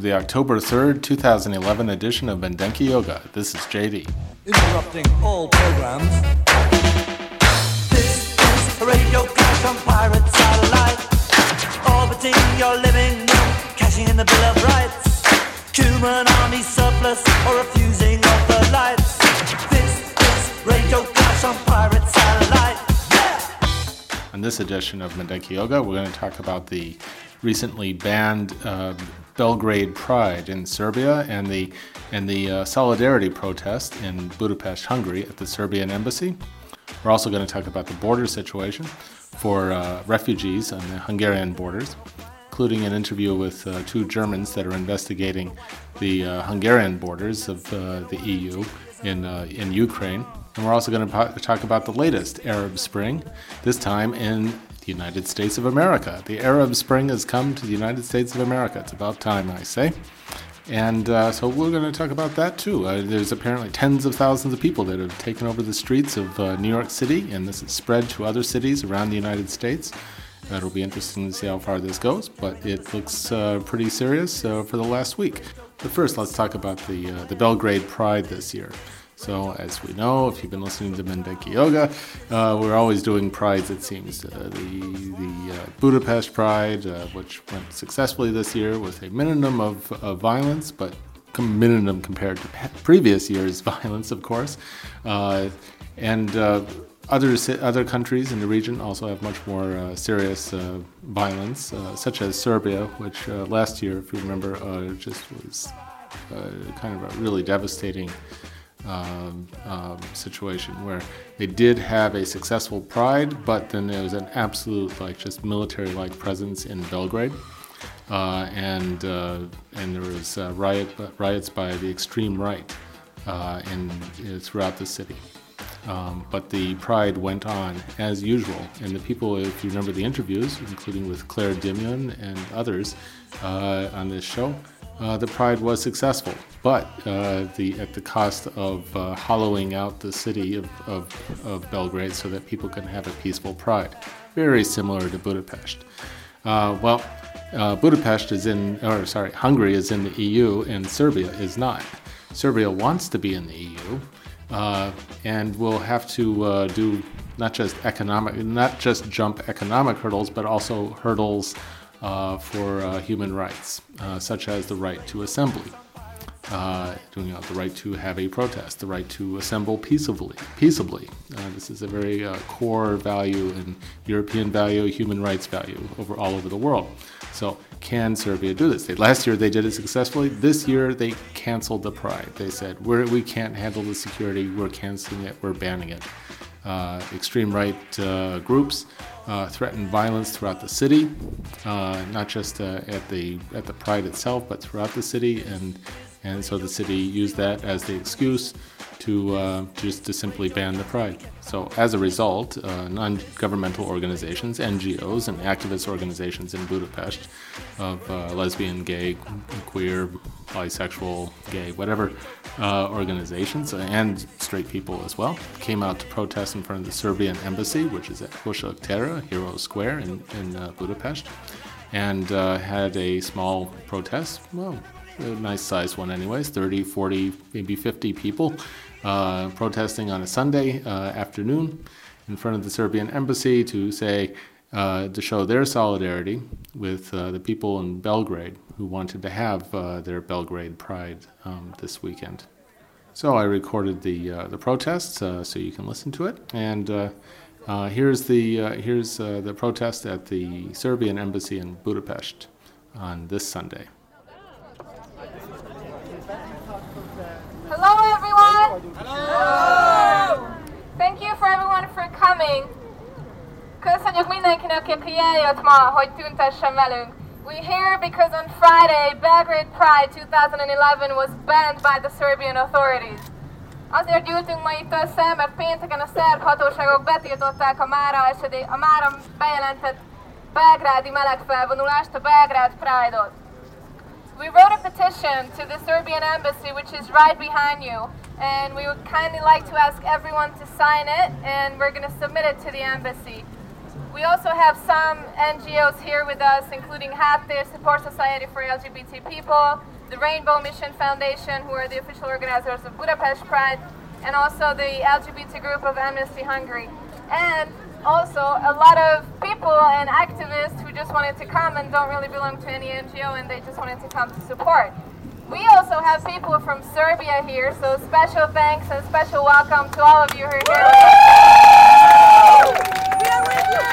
To the October 3rd, 2011 edition of Mindenki Joga. This is JD. interrupting all programs. This is a radio on pirate satellite. Orbiting your living room, cashing in the Bill of Rights. Human army surplus or refusing of the lights. This is radio on pirate satellite. On this edition of Mindenki Joga, we're going to talk about the recently banned uh, Belgrade Pride in Serbia and the and the uh, solidarity protest in Budapest, Hungary, at the Serbian embassy. We're also going to talk about the border situation for uh, refugees on the Hungarian borders, including an interview with uh, two Germans that are investigating the uh, Hungarian borders of uh, the EU in uh, in Ukraine. And we're also going to talk about the latest Arab Spring, this time in the United States of America. The Arab Spring has come to the United States of America. It's about time, I say. And uh, so we're going to talk about that too. Uh, there's apparently tens of thousands of people that have taken over the streets of uh, New York City, and this has spread to other cities around the United States. It'll be interesting to see how far this goes, but it looks uh, pretty serious uh, for the last week. But first, let's talk about the uh, the Belgrade Pride this year. So, as we know, if you've been listening to Mindenki Joga, uh, we're always doing prides, it seems. Uh, the the uh, Budapest Pride, uh, which went successfully this year with a minimum of, of violence, but minimum compared to previous year's violence, of course. Uh, and uh, other, other countries in the region also have much more uh, serious uh, violence, uh, such as Serbia, which last year, if you remember, just was kind of a really devastating um, um, situation where they did have a successful pride, but then there was an absolute, like, just military-like presence in Belgrade, uh, and uh, and there was uh, riot riots by the extreme right uh, in, uh, throughout the city. Um, but the pride went on as usual, and the people, if you remember the interviews, including with Claire Dimion and others uh, on this show, uh, the pride was successful, but uh, the at the cost of uh, hollowing out the city of, of, of Belgrade so that people can have a peaceful pride. Very similar to Budapest. Uh, well, uh, Budapest is in, or sorry, Hungary is in the EU, and Serbia is not. Serbia wants to be in the EU, uh, and will have to do not just economic, not just jump economic hurdles, but also hurdles for uh, human rights, uh, such as the right to assembly, uh, you know, the right to have a protest, the right to assemble peaceably. Peaceably, uh, this is a very uh, core value and European value, human rights value over all over the world. So, can Serbia do this? They, last year they did it successfully. This year they canceled the pride. They said we're, we can't handle the security. We're canceling it. We're banning it. Uh, extreme right uh, groups uh, threatened violence throughout the city, not just at the at the pride itself, but throughout the city, and and so the city used that as the excuse to uh, just to simply ban the pride. So as a result, uh, non-governmental organizations, NGOs, and activist organizations in Budapest of uh, lesbian, gay, queer, bisexual, gay, whatever uh, organizations, and straight people as well, came out to protest in front of the Serbian embassy, which is at Husha Terra, Hero Square in, in uh, Budapest, and uh, had a small protest. Well, a nice sized one, anyways 30, 40, maybe 50 people uh, protesting on a Sunday uh, afternoon in front of the Serbian embassy to say, uh, to show their solidarity with uh, the people in Belgrade who wanted to have uh, their Belgrade Pride um, this weekend. So I recorded the uh, the protests uh, so you can listen to it, and uh, here's the here's the protest at the Serbian embassy in Budapest on this Sunday. Hello, everyone. Hello. Thank you for everyone for coming. Köszönjük mindenkinek, aki eljött ma, hogy tüntessen velünk. We're here because on Friday, Belgrade Pride 2011 was banned by the Serbian authorities. Azért gyűltünk ma itt össze, mert pénteken a szerb hatóságok betiltották a mára, esedé, a mára bejelentett belgrádi melegfelvonulást, a Pride-ot. We wrote a petition to the Serbian embassy, which is right behind you, and we would kindly like to ask everyone to sign it, and we're going to submit it to the embassy. We also have some NGOs here with us, including Háttér, Support Society for LGBT People, the Rainbow Mission Foundation, who are the official organizers of Budapest Pride, and also the LGBT group of Amnesty Hungary. And also a lot of people and activists who just wanted to come and don't really belong to any NGO and they just wanted to come to support. We also have people from Serbia here, so special thanks and special welcome to all of you who are here. We are with you!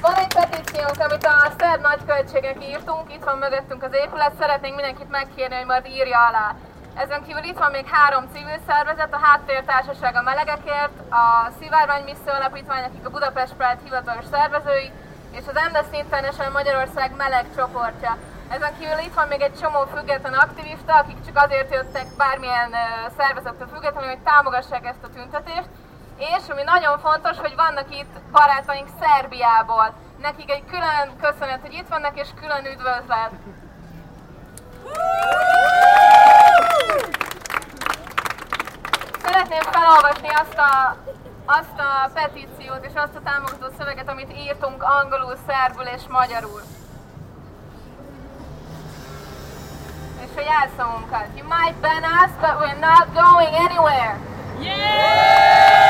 Van egy petíciónk, amit a szerb nagyköltségek írtunk, itt van mögöttünk az épület, szeretnénk mindenkit megkérni, hogy majd írja alá. Ezen kívül itt van még három civil szervezet, a Háttértársaság a Melegekért, a Szivárvány Misszió Alapítvány, akik a Budapest Pride hivatalos szervezői, és az Amnesty International Magyarország meleg csoportja. Ezen kívül itt van még egy csomó független aktivista, akik csak azért jöttek bármilyen szervezettől függetlenül, hogy támogassák ezt a tüntetést. És ami nagyon fontos, hogy vannak itt barátaink Szerbiából. Nekik egy külön köszönet, hogy itt vannak, és külön üdvözlet. Szeretném felolvasni azt a, azt a petíciót és azt a támogató szöveget, amit írtunk angolul, szerbül és magyarul. Jelszamunkat. You might ban us, but we're not going anywhere. Yeah!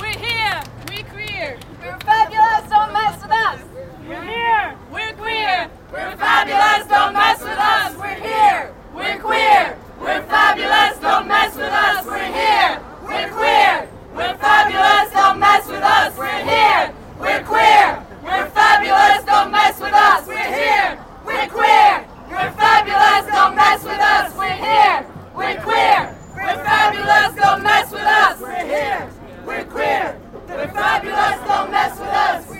We're here. We're queer. We're fabulous, don't mess with us. We're here. We're queer. We're fabulous. Don't mess with us. We're here. We're queer. We're fabulous. Don't mess with us. We're here. We're queer. We're fabulous. Don't mess with us. We're here. We're queer. We're fabulous. Don't mess with us. We're here. We're queer. We're fabulous. Don't mess with us. We're here. We're queer. We're fabulous. Don't mess with us. We're here. We're queer. We're fabulous. Don't mess with us.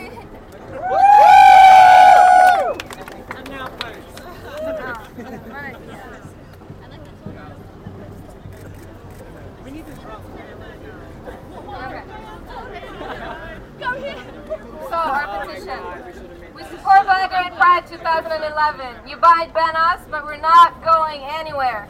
So, our petition. We support Belgrade Pride 2011. You might ban us, but we're not going anywhere.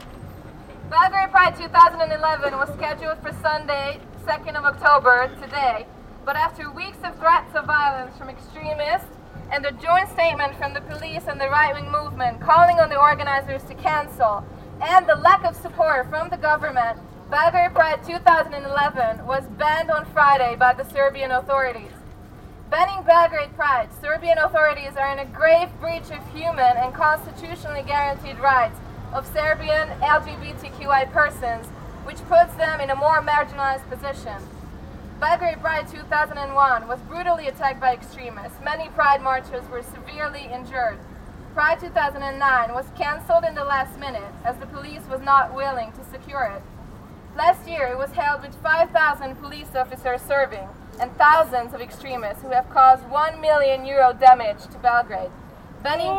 Belgrade Pride 2011 was scheduled for Sunday, 2nd of October, today. But after weeks of threats of violence from extremists and a joint statement from the police and the right wing movement calling on the organizers to cancel, and the lack of support from the government, Belgrade Pride 2011 was banned on Friday by the Serbian authorities. Banning Belgrade Pride, Serbian authorities are in a grave breach of human and constitutionally guaranteed rights of Serbian LGBTQI persons, which puts them in a more marginalized position. Belgrade Pride 2001 was brutally attacked by extremists. Many Pride marchers were severely injured. Pride 2009 was cancelled in the last minute as the police was not willing to secure it. Last year it was held with 5,000 police officers serving and thousands of extremists who have caused 1 million euro damage to Belgrade. Banning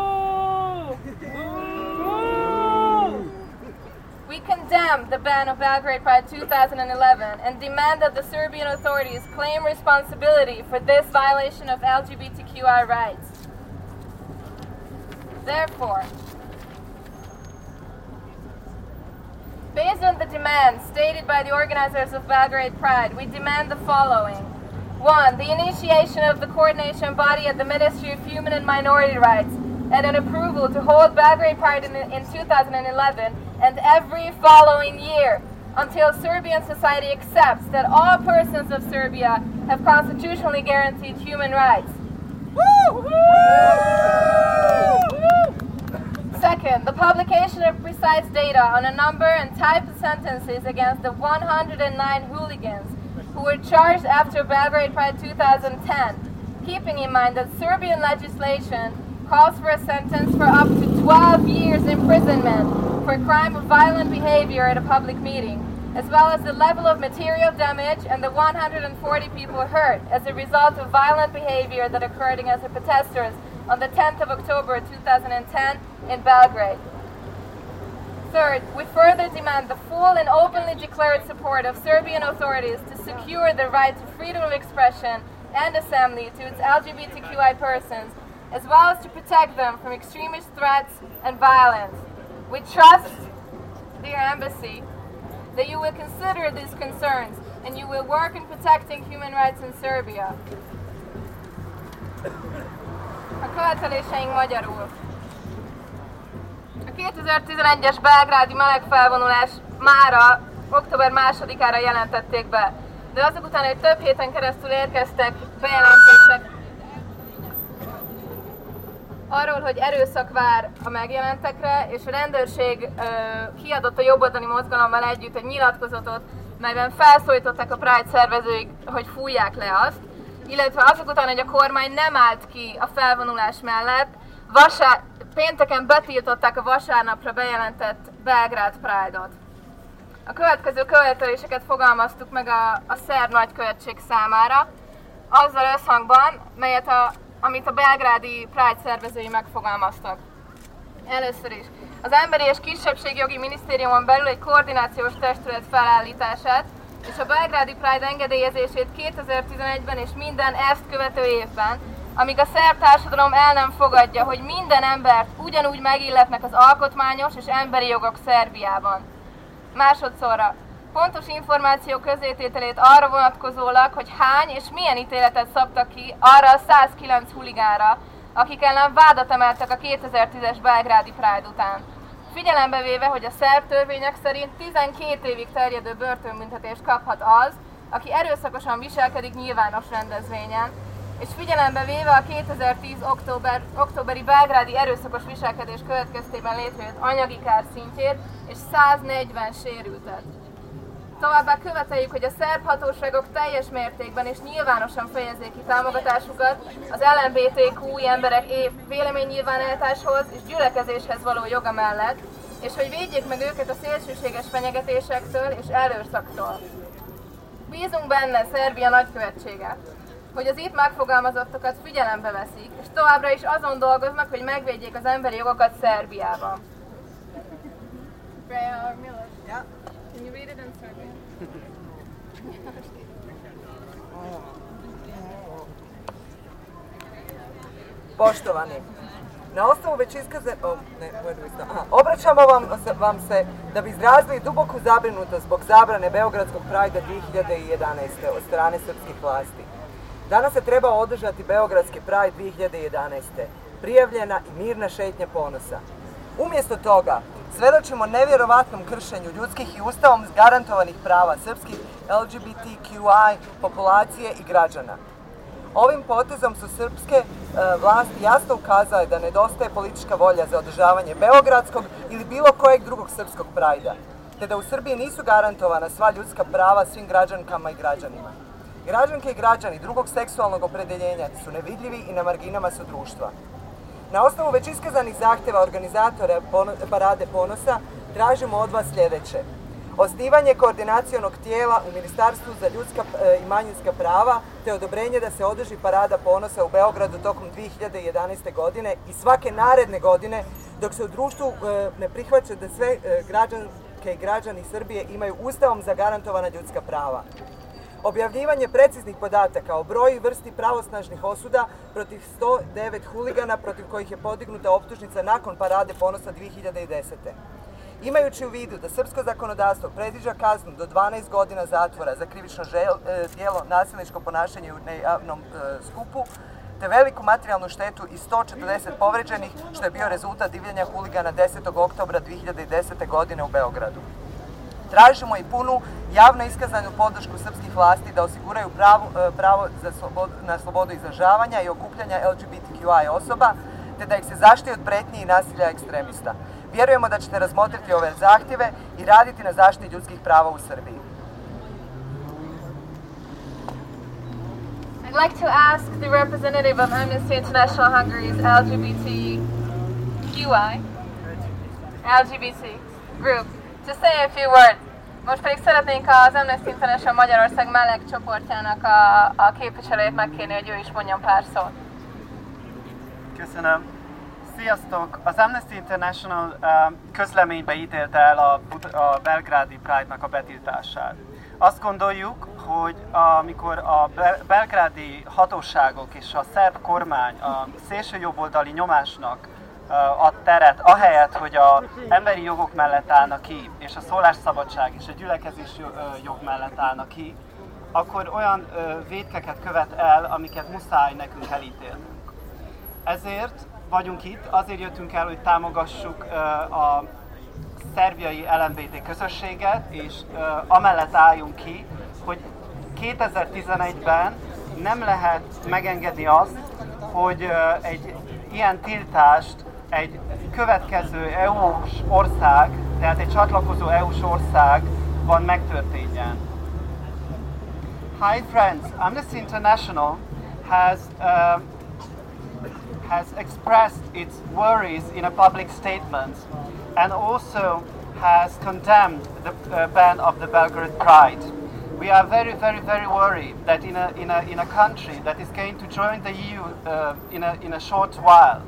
We condemn the ban of Belgrade Pride 2011 and demand that the Serbian authorities claim responsibility for this violation of LGBTQI rights. Therefore, based on the demands stated by the organizers of Belgrade Pride, we demand the following. One, the initiation of the coordination body at the Ministry of Human and Minority Rights and an approval to hold Belgrade Pride in, in 2011 and every following year until Serbian society accepts that all persons of Serbia have constitutionally guaranteed human rights. Woo! Second, the publication of precise data on a number and type of sentences against the 109 hooligans who were charged after Belgrade Pride 2010, keeping in mind that Serbian legislation calls for a sentence for up to 12 years imprisonment for crime of violent behavior at a public meeting, as well as the level of material damage and the 140 people hurt as a result of violent behavior that occurred against the protesters on the 10th of October 2010 in Belgrade. Third, we further demand the full and openly declared support of Serbian authorities to secure the right to freedom of expression and assembly to its LGBTQI persons, as well as to protect them from extremist threats and violence. We trust, dear Embassy, that you will consider these concerns and you will work in protecting human rights in Serbia. A követeléseink magyarul. A 2011-es belgrádi melegfelvonulás mára október 2-ára jelentették be, de azok után, hogy több héten keresztül érkeztek bejelentések arról, hogy erőszak vár a megjelentekre, és a rendőrség ö, kiadott a jobboldali mozgalommal együtt egy nyilatkozatot, melyben felszólították a Pride szervezőik, hogy fújják le azt, illetve azok után, hogy a kormány nem állt ki a felvonulás mellett, vasár, pénteken betiltották a vasárnapra bejelentett Belgrád Pride-ot. A következő követeléseket fogalmaztuk meg a, a szerb nagykövetség számára, azzal összhangban, melyet a, amit a belgrádi Pride szervezői megfogalmaztak. Először is. Az Emberi és Kisebbségjogi Minisztériumon belül egy koordinációs testület felállítását, és a belgrádi Pride engedélyezését 2011-ben és minden ezt követő évben, amíg a szerb társadalom el nem fogadja, hogy minden embert ugyanúgy megilletnek az alkotmányos és emberi jogok Szerbiában. Másodszorra, pontos információ közétételét arra vonatkozólag, hogy hány és milyen ítéletet szabtak ki arra a 109 huligánra, akik ellen vádat emeltek a 2010-es belgrádi Pride után. Figyelembe véve, hogy a szerb törvények szerint 12 évig terjedő börtönbüntetést kaphat az, aki erőszakosan viselkedik nyilvános rendezvényen, és figyelembe véve a 2010. Október, októberi belgrádi erőszakos viselkedés következtében létrejött anyagi kár szintjét és 140 sérültet. Továbbá követeljük, hogy a szerb hatóságok teljes mértékben és nyilvánosan fejezzék ki támogatásukat az LMBTQ emberek év véleménynyilvánításhoz és gyülekezéshez való joga mellett, és hogy védjék meg őket a szélsőséges fenyegetésektől és erőszaktól. Bízunk benne Szerbia nagykövetsége, hogy az itt megfogalmazottakat figyelembe veszik, és továbbra is azon dolgoznak, hogy megvédjék az emberi jogokat Szerbiában. Freya or Miller? Poštovani, na osnovu već iskaze... O, ne? Aha, obraćamo vam vam se da bi izrazili duboku zabrinutost zbog zabrane Beogradskog prajda 2011. od strane srpskih vlasti. Danas se treba održati Beogradski Pride 2011. Prijavljena i mirna šetnja ponosa. Umjesto toga, svedočimo nevjerovatnom kršenju ljudskih i ustavom garantovanih prava srpskih LGBTQI populacije i građana. Ovim potezom su srpske e, vlasti jasno ukazale da nedostaje politička volja za održavanje Beogradskog ili bilo kojeg drugog srpskog prajda, te da u Srbiji nisu garantovana sva ljudska prava svim građankama i građanima. Građanke i građani drugog seksualnog opredeljenja su nevidljivi i na marginama su društva. Na osnovu već iskazanih zahtjeva organizatora Parade ponosa tražimo od vas sljedeće. Osnivanje koordinacionog tijela u Ministarstvu za ljudska e, i manjinska prava te odobrenje da se održi Parada ponosa u Beogradu tokom 2011. godine i svake naredne godine dok se u društvu e, ne prihvaća da sve e, građanke i građani Srbije imaju ustavom zagarantovana ljudska prava. Objavljivanje preciznih podataka o broju i vrsti pravosnažnih osuda protiv 109 huligana protiv kojih je podignuta optužnica nakon parade ponosa 2010. Imajući u vidu da srpsko zakonodavstvo predviđa kaznu do 12 godina zatvora za krivično e, djelo nasilničko ponašanje u nejavnom e, skupu, te veliku materijalnu štetu i 140 povređenih, što je bio rezultat divljenja huligana 10. oktobra 2010. godine u Beogradu. Tražimo i punu javno iskazanu podršku srpskih vlasti da osiguraju pravo, e, za slobodu, na slobodu izražavanja i okupljanja LGBTQI osoba, te da ih se zaštiti od pretnji i nasilja ekstremista. Vjerujemo da ćete razmotriti ove zahtjeve i raditi na zaštiti ljudskih prava u Srbiji. I'd like to ask the representative of Amnesty International Hungary's LGBTQI, LGBT group, to say a few words. Most pedig szeretnénk az Amnesty International Magyarország meleg csoportjának a, a képviselőjét megkérni, hogy ő is mondjon pár szót. Köszönöm. Sziasztok! Az Amnesty International uh, közleménybe ítélte el a, a belgrádi Pride-nak a betiltását. Azt gondoljuk, hogy amikor a bel- belgrádi hatóságok és a szerb kormány a szélső jobboldali nyomásnak uh, ad teret, ahelyett, hogy a emberi jogok mellett állna ki, és a szólásszabadság és a gyülekezés jog mellett állna ki, akkor olyan védkeket követ el, amiket muszáj nekünk elítélnünk. Ezért vagyunk itt, azért jöttünk el, hogy támogassuk a szerbiai LMBT közösséget, és amellett álljunk ki, hogy 2011-ben nem lehet megengedni azt, hogy egy ilyen tiltást egy következő EU-s ország, tehát egy csatlakozó EU-s országban megtörténjen. Hi friends, Amnesty International has uh, has expressed its worries in a public statement and also has condemned the uh, ban of the Belgrade Pride. We are very, very, very worried that in a, in a, in a country that is going to join the EU uh, in, a, in a short while,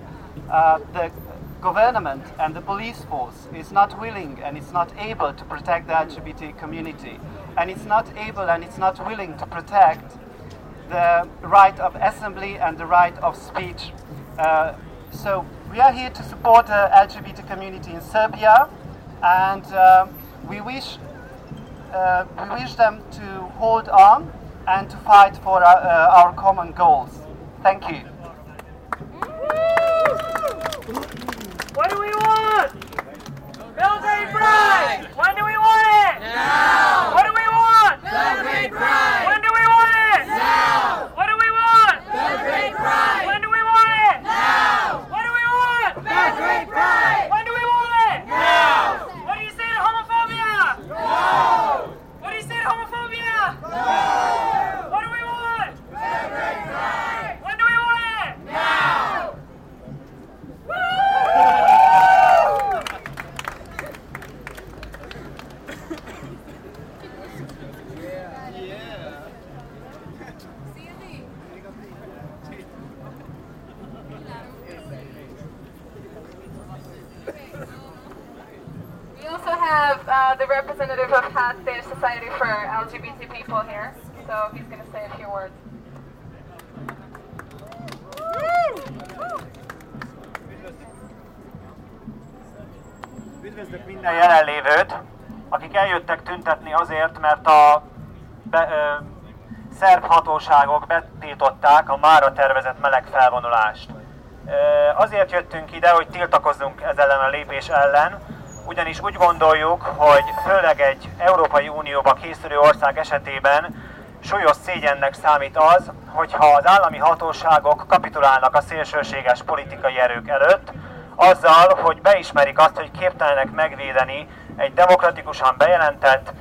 uh, the government and the police force is not willing and it's not able to protect the LGBT community. And it's not able and it's not willing to protect the right of assembly and the right of speech. Uh, so we are here to support the LGBT community in Serbia, and uh, we wish uh, we wish them to hold on and to fight for our, uh, our common goals. Thank you. What do we want? Belgrade Pride! When do we want it? Now! What do we want? Belgrade Pride! When do we want it? Now! What do we want? Belgrade Pride! When do we want it? Now! What do we want? Pride! Hatóságok betiltották a mára tervezett meleg felvonulást. Azért jöttünk ide, hogy tiltakozzunk ez ellen a lépés ellen, ugyanis úgy gondoljuk, hogy főleg egy Európai Unióba készülő ország esetében súlyos szégyennek számít az, hogyha az állami hatóságok kapitulálnak a szélsőséges politikai erők előtt, azzal, hogy beismerik azt, hogy képtelenek megvédeni egy demokratikusan bejelentett,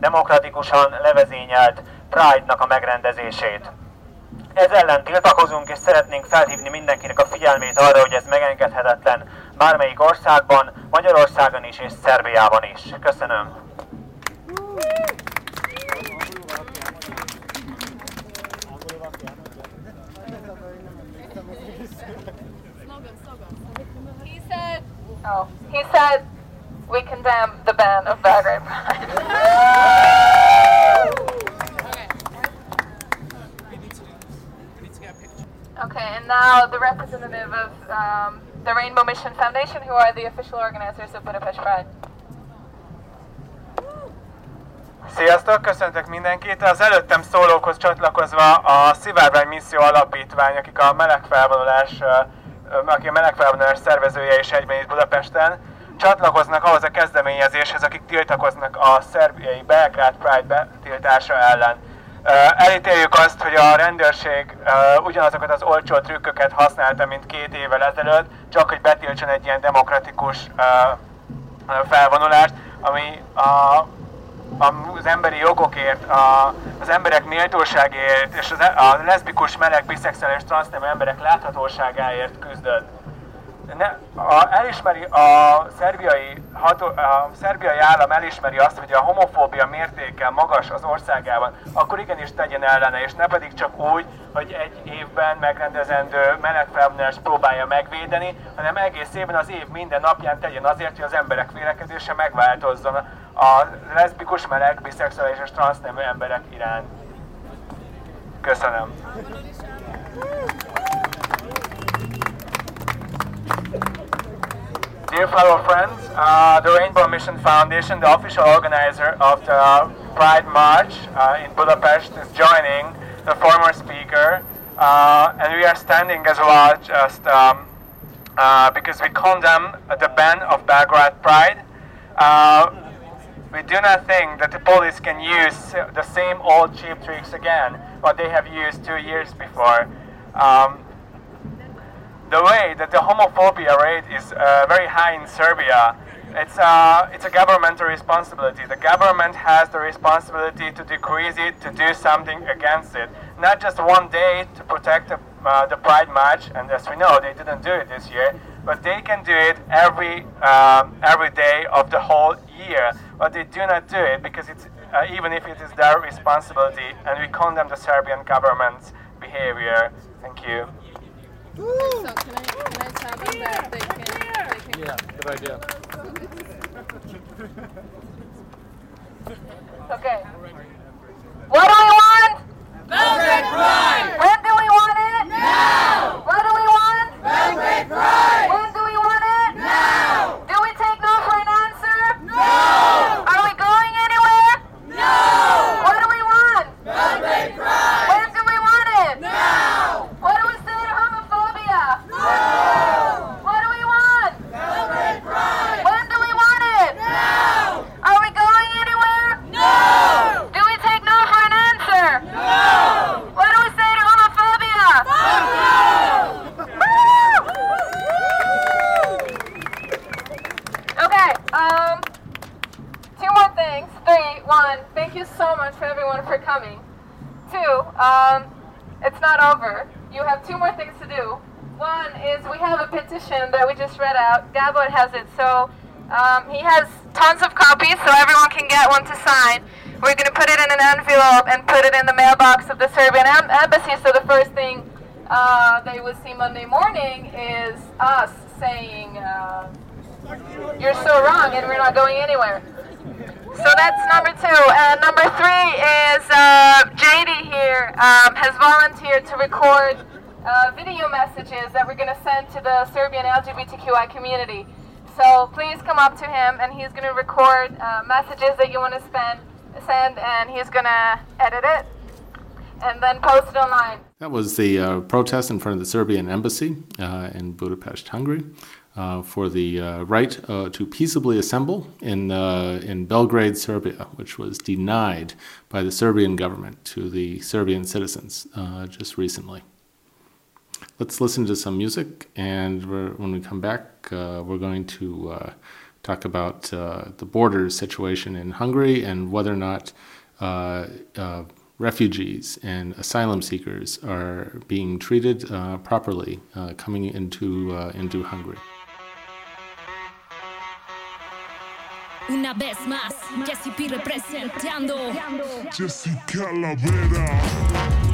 demokratikusan levezényelt Pride-nak a megrendezését. Ez ellen tiltakozunk, és szeretnénk felhívni mindenkinek a figyelmét arra, hogy ez megengedhetetlen bármelyik országban, Magyarországon is és Szerbiában is. Köszönöm. He said, oh, he said, we condemn the ban of Belgrade Pride. Okay, and now the representative of um, the Rainbow Mission Foundation, who are the official organizers of Budapest Pride. Sziasztok, köszöntök mindenkit! Az előttem szólókhoz csatlakozva a Szivárvány Misszió Alapítvány, akik a melegfelvonulás, aki a melegfelvonulás szervezője és egyben itt Budapesten, csatlakoznak ahhoz a kezdeményezéshez, akik tiltakoznak a szerbiai Belgrád Pride betiltása ellen. Elítéljük azt, hogy a rendőrség ugyanazokat az olcsó trükköket használta, mint két évvel ezelőtt, csak hogy betiltson egy ilyen demokratikus felvonulást, ami a az emberi jogokért, a, az emberek méltóságért és az, a leszbikus, meleg, biszexuális, transznemű emberek láthatóságáért küzdött ne, a, elismeri a szerbiai, ható, a szerbiai állam elismeri azt, hogy a homofóbia mértéke magas az országában, akkor igenis tegyen ellene, és ne pedig csak úgy, hogy egy évben megrendezendő melegfelvonulást próbálja megvédeni, hanem egész évben az év minden napján tegyen azért, hogy az emberek vélekedése megváltozzon a leszbikus, meleg, biszexuális és transznemű emberek iránt. Köszönöm. Dear fellow friends, uh, the Rainbow Mission Foundation, the official organizer of the Pride March uh, in Budapest, is joining the former speaker, uh, and we are standing as well just um, uh, because we condemn the ban of Belgrade Pride. Uh, we do not think that the police can use the same old cheap tricks again, what they have used two years before. Um, the way that the homophobia rate is uh, very high in Serbia, it's, uh, it's a governmental responsibility. The government has the responsibility to decrease it, to do something against it. Not just one day to protect the, uh, the Pride March, and as we know, they didn't do it this year, but they can do it every, um, every day of the whole year. But they do not do it because it's, uh, even if it is their responsibility, and we condemn the Serbian government's behavior. Thank you. So can I, can I tell them that they can, they can Yeah, good idea. Okay. What do we want? Belgrade Pride! When do we want it? Now! What do we want? Belgrade Pride! When do we want it? Now! Do we take no for an answer? No! Are we going anywhere? No! What do we want? Belgrade Pride! When do we want it? Now! What do we say to homophobia? No! What do we want? Belgrade Pride! When do we want it? Now! Are we going anywhere? No! Do we take no for an answer? No! What do we say to homophobia? Fuck you! Okay, um, two more things. Three, one, thank you so much for everyone for coming. Two, um, it's not over. You have two more things to do. One is we have a petition that we just read out. Gabot has it, so um, he has tons of copies, so everyone can get one to sign. We're going to put it in an envelope and put it in the mailbox of the Serbian em- embassy. So the first thing uh, they will see Monday morning is us saying. Uh, you're so wrong, and we're not going anywhere. So that's number two. And number three is uh, JD here um, has volunteered to record uh, video messages that we're going to send to the Serbian LGBTQI community. So please come up to him, and he's going to record uh, messages that you want to send, and he's going to edit it and then post it online. That was the uh, protest in front of the Serbian embassy uh, in Budapest, Hungary, uh, for the uh, right uh, to peaceably assemble in uh, in Belgrade, Serbia, which was denied by the Serbian government to the Serbian citizens uh, just recently. Let's listen to some music, and when we come back, uh, we're going to talk about the border situation in Hungary and whether or not refugees and asylum seekers are being treated properly coming into into Hungary. Una vez más, Jesse P representando. Jesse Calavera.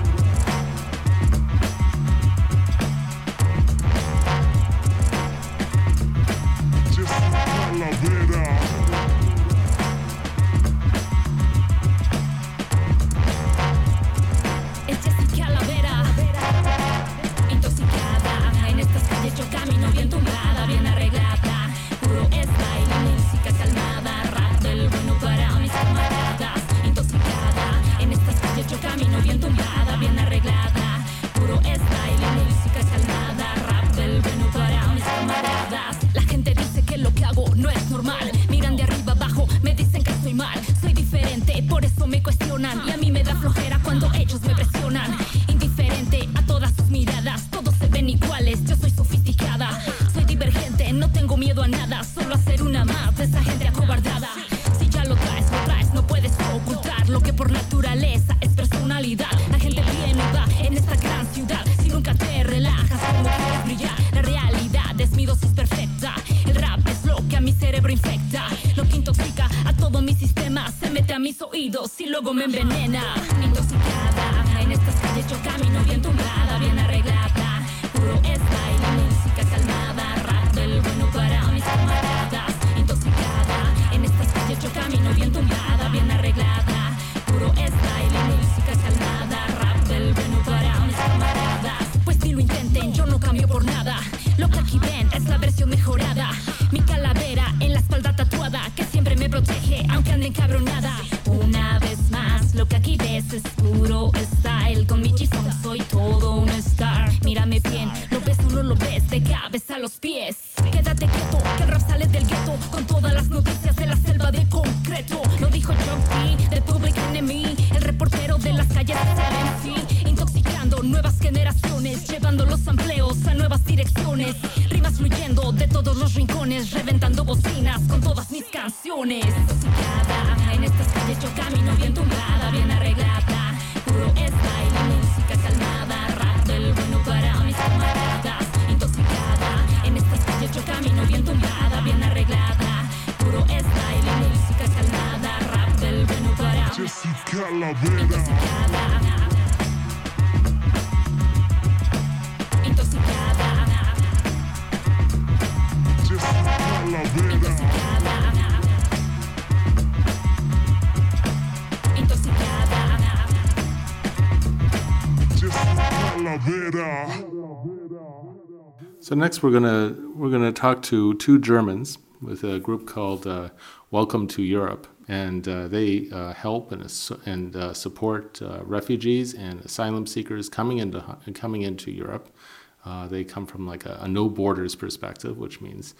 camino bien tumbado. So next we're gonna we're gonna talk to two Germans with a group called uh, Welcome to Europe, and uh, they uh, help and and uh, support uh, refugees and asylum seekers coming into coming into Europe. Uh, they come from like a, a no borders perspective, which means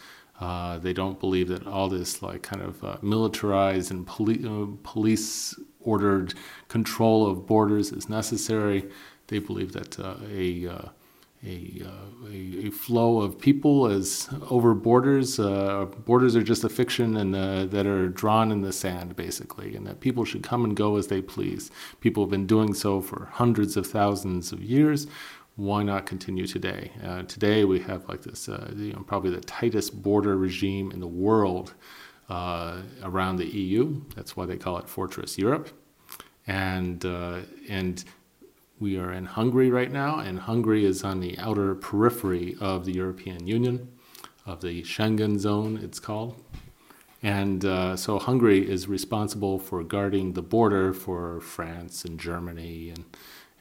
they don't believe that all this like kind of militarized and poli- police ordered control of borders is necessary. They believe that a a, uh, a, a flow of people as over borders. Uh, borders are just a fiction and uh, that are drawn in the sand, basically, and that people should come and go as they please. People have been doing so for hundreds of thousands of years. Why not continue today? Uh, today we have like this, uh, you know, probably the tightest border regime in the world uh, around the EU. That's why they call it Fortress Europe, and and we are in Hungary right now, and Hungary is on the outer periphery of the European Union, of the Schengen zone, it's called. And uh, so Hungary is responsible for guarding the border for France and Germany and,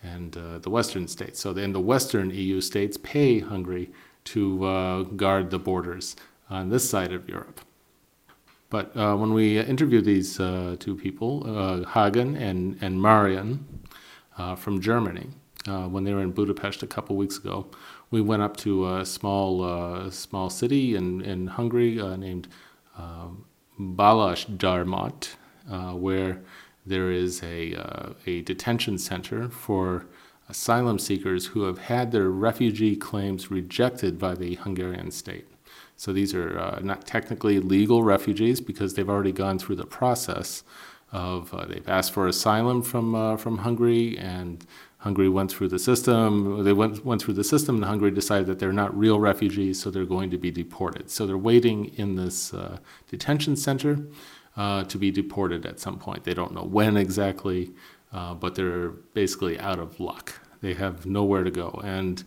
and uh, the Western states. So then the Western EU states pay Hungary to uh, guard the borders on this side of Europe. But uh, when we interviewed these uh, two people, uh, Hagen and, and Marian, uh, from Germany. Uh, when they were in Budapest a couple weeks ago, we went up to a small uh, small city in in Hungary uh, named um, Balassagyarmat, uh, where there is a uh, a detention center for asylum seekers who have had their refugee claims rejected by the Hungarian state. So these are uh, not technically legal refugees because they've already gone through the process of uh, they've asked for asylum from uh, from Hungary, and Hungary went through the system. They went went through the system, and Hungary decided that they're not real refugees, so they're going to be deported. So they're waiting in this uh, detention center uh, to be deported at some point. They don't know when exactly, uh, but they're basically out of luck. They have nowhere to go, and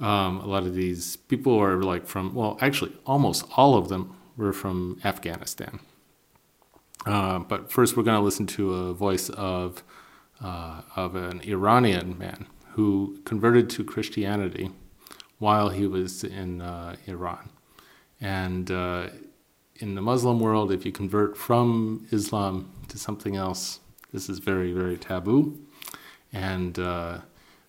um, a lot of these people are like from well, actually, almost all of them were from Afghanistan. Uh, but first, we're going to listen to a voice of uh, of an Iranian man who converted to Christianity while he was in uh, Iran. And uh, in the Muslim world, if you convert from Islam to something else, this is very, very taboo. And uh,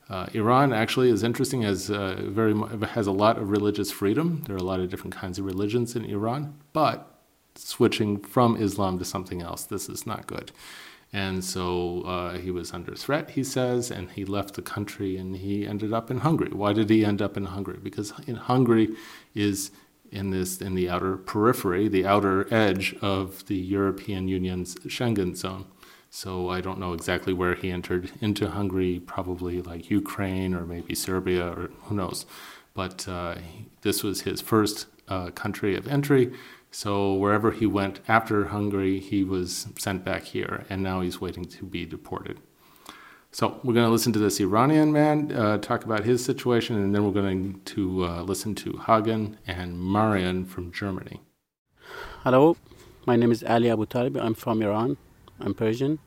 uh, Iran actually is interesting as uh, very has a lot of religious freedom. There are a lot of different kinds of religions in Iran, but switching from Islam to something else. This is not good. And so uh, he was under threat, he says, and he left the country and he ended up in Hungary. Why did he end up in Hungary? Because in Hungary is in this in the outer periphery, the outer edge of the European Union's Schengen zone. So I don't know exactly where he entered into Hungary, probably like Ukraine or maybe Serbia or who knows. But uh, this was his first uh, country of entry. So wherever he went after Hungary, he was sent back here, and now he's waiting to be deported. So we're going to listen to this Iranian man uh, talk about his situation, and then we're going to uh, listen to Hagen and Marion from Germany. Hello, my name is Ali Abu Talib. I'm from Iran. I'm Persian,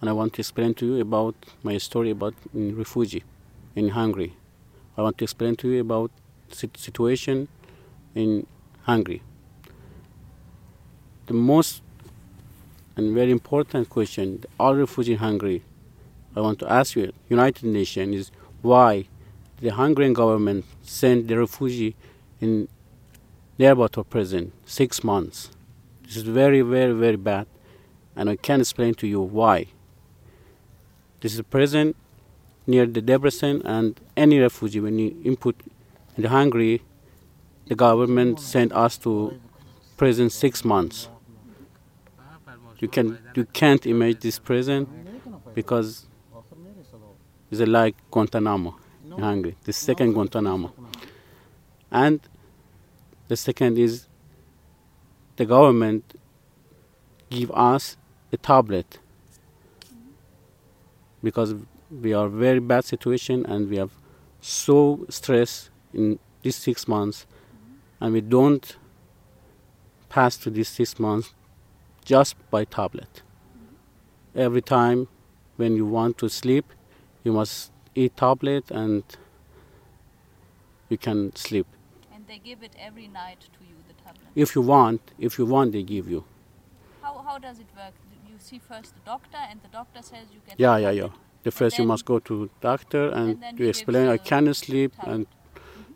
and I want to explain to you about my story about refugee in Hungary. I want to explain to you about sit- situation in Hungary. The most and very important question, all refugees in Hungary, I want to ask you, United Nations, is why the Hungarian government sent the refugee in Nyírbátor prison six months. This is very, very, very bad, and I can explain to you why. This is a prison near the Debrecen, and any refugee, when you input in Hungary, the government sent us to prison six months. You can you can't imagine this prison because it's like Guantanamo in Hungary, the second Guantanamo. And the second is the government give us a tablet because we are very bad situation and we have so stress in these six months and we don't pass to these six months just by tablet. Every time when you want to sleep, you must eat tablet and you can sleep. And they give it every night to you, the tablet. If you want, if you want, they give you. How, how does it work? You see first the doctor, and the doctor says you get. Yeah, yeah, yeah. The first you must go to doctor and, and you explain I cannot sleep tablet. and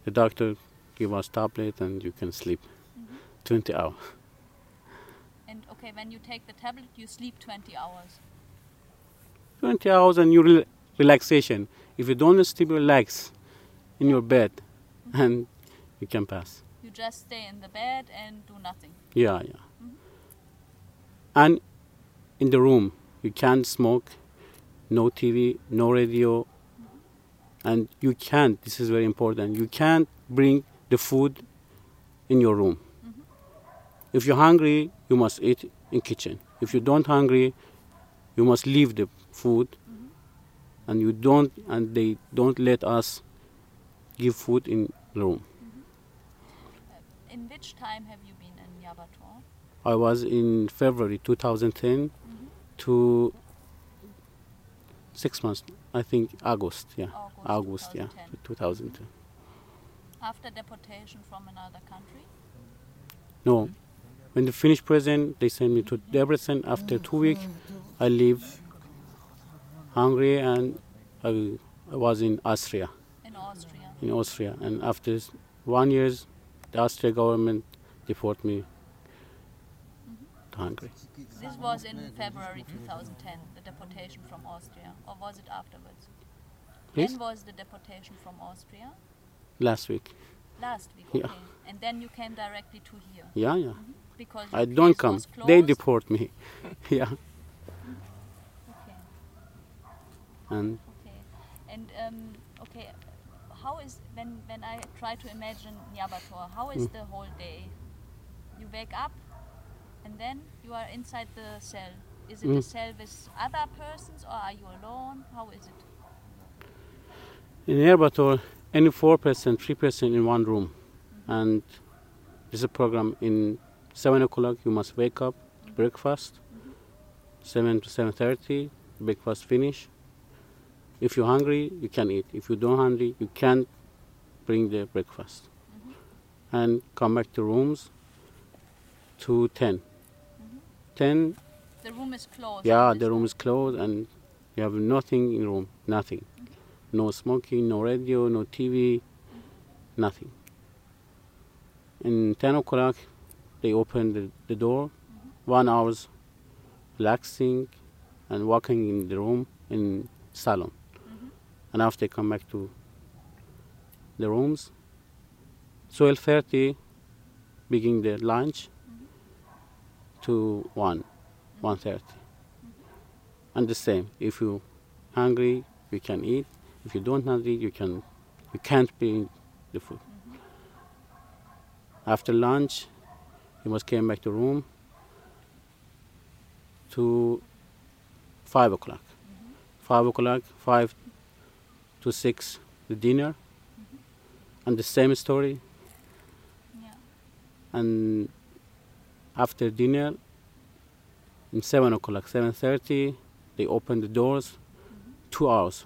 the doctor give us tablet and you can sleep Mm-hmm. 20 hours. Okay, when you take the tablet, you sleep 20 hours. 20 hours and you rel relaxation. If you don't sleep, relax in your bed and you can pass. You just stay in the bed and do nothing. Yeah, yeah. Mm-hmm. And in the room, you can't smoke, no TV, no radio, mm-hmm. and you can't, this is very important, you can't bring the food in your room. Mm-hmm. If you're hungry, you must eat in kitchen. If you don't hungry, you must leave the food, and you don't, and they don't let us give food in room. Mm-hmm. In which time have you been in Nyírbátor? I was in February 2010 mm-hmm. to six months, I think August, yeah, August August, yeah, 2010. 2010. After deportation from another country? No, when the finish prison, they sent me to Debrecen. After two weeks, I leave Hungary and I, I was in Austria. In Austria. In Austria, and after one years, the Austria government deport me to Hungary. This was in February 2010, the deportation from Austria, or was it afterwards? Please? When was the deportation from Austria? Last week. Last week, Yeah. And then you came directly to here? Yeah, yeah. Mm-hmm. Because I don't come. They deport me. yeah. Okay. And Okay. And um, okay, how is when when I try to imagine Nyírbátor, how is Mm. the whole day? You wake up, and then you are inside the cell. Is it a Mm. cell with other persons, or are you alone? How is it? in Nyírbátor, any four person, three person in one room, and this is a program. In seven o'clock, you must wake up, breakfast. Seven to seven thirty, breakfast finish. If you're hungry, you can eat. If you don't hungry, you can't bring the breakfast. And come back to rooms to 10. 10, The room is closed. yeah, the room is closed and you have nothing in room, nothing. No smoking, no radio, no TV, nothing. In 10 o'clock, they open the, the door, one hours relaxing and walking in the room in salon. Mm-hmm. And after they come back to the rooms, 12.30, begin the lunch mm-hmm. to 1, 1.30. Mm-hmm. And the same, if you hungry, you can eat. If you don't hungry, you can you can't bring the food. After lunch, you must came back to room to five o'clock. Five o'clock, five to six, the dinner, and the same story. Yeah. And after dinner, in seven o'clock, seven thirty, they open the doors, two hours,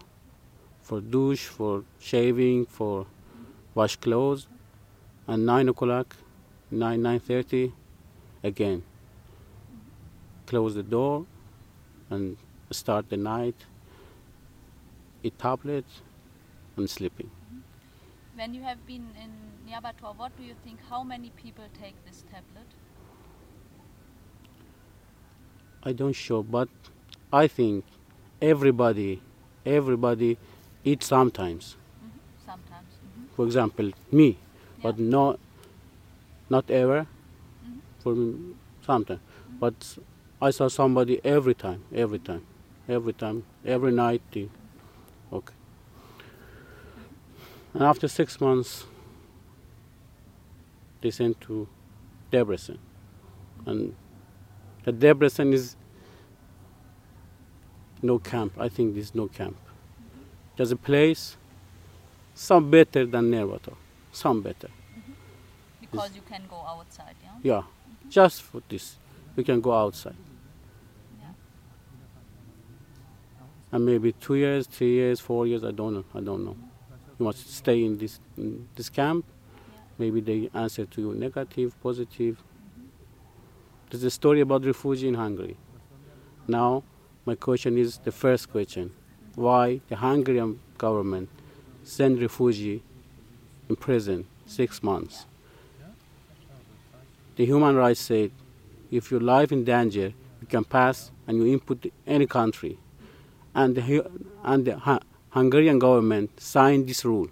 for douche, for shaving, for wash clothes, and nine o'clock, nine nine thirty, again. Close the door, and start the night. Eat tablet, and sleeping. Mm-hmm. When you have been in Nyírbátor, what do you think? How many people take this tablet? I don't sure, but I think everybody, everybody eats sometimes. Mm-hmm. Sometimes. Mm-hmm. For example, me, but not, not ever. Mm-hmm. For me, sometimes, but I saw somebody every time, every time, every time, every night. Okay. And after six months, they sent to Debrecen, and the Debrecen is no camp. I think there's no camp. Mm-hmm. There's a place, some better than Nyírbátor, some better. Because you can go outside, yeah? Yeah, mm-hmm. just for this, we can go outside. And maybe two years, three years, four years, I don't know. I don't know. Mm-hmm. You must stay in this in this camp. Maybe they answer to you negative, positive. Mm-hmm. There's a story about refugee in Hungary. Now, my question is the first question: Why the Hungarian government send refugee in prison six months? The human rights said, if your life in danger, you can pass and you input any country. And the, and the Hu- Hungarian government signed this rule.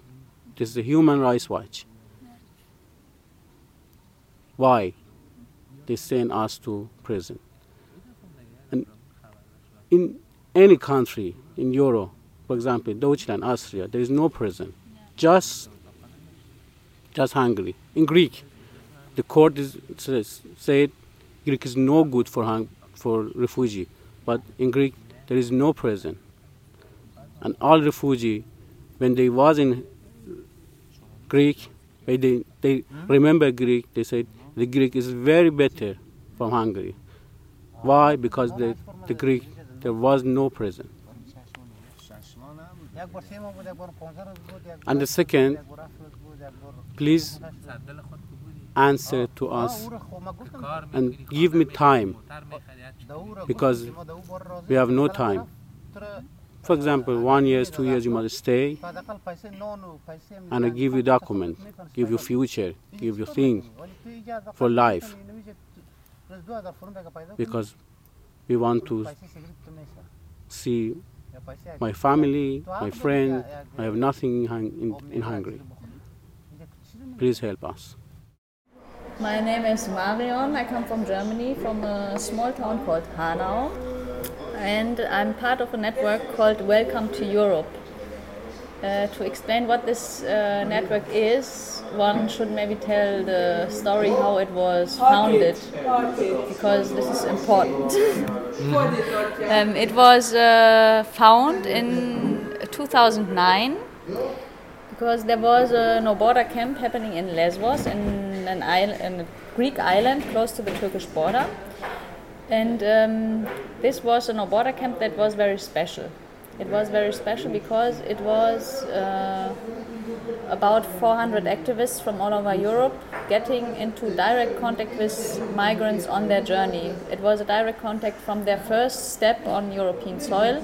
This is the Human Rights Watch. Why they send us to prison? And in any country in Europe, for example, Deutschland, Austria, there is no prison. Just, just Hungary. In Greek, the court is, says, said Greek is no good for hung, for refugee, but in Greek there is no prison. And all refugee, when they was in Greek, they, they remember Greek, they said the Greek is very better from Hungary. Why? Because the, the Greek, there was no prison. And the second, please answer to us and give me time because we have no time. For example, one year, two years you must stay and I give you document, give you future, give you thing for life because we want to see my family, my friend. I have nothing in, in, in Hungary. Please help us. My name is Marion. I come from Germany, from a small town called Hanau. And I'm part of a network called Welcome to Europe. Uh, to explain what this uh, network is, one should maybe tell the story how it was founded, because this is important. um, it was uh, found in 2009 because there was a no border camp happening in Lesbos, in an island, in a Greek island close to the Turkish border. And um, this was a no border camp that was very special. It was very special because it was uh, about 400 activists from all over Europe getting into direct contact with migrants on their journey. It was a direct contact from their first step on European soil,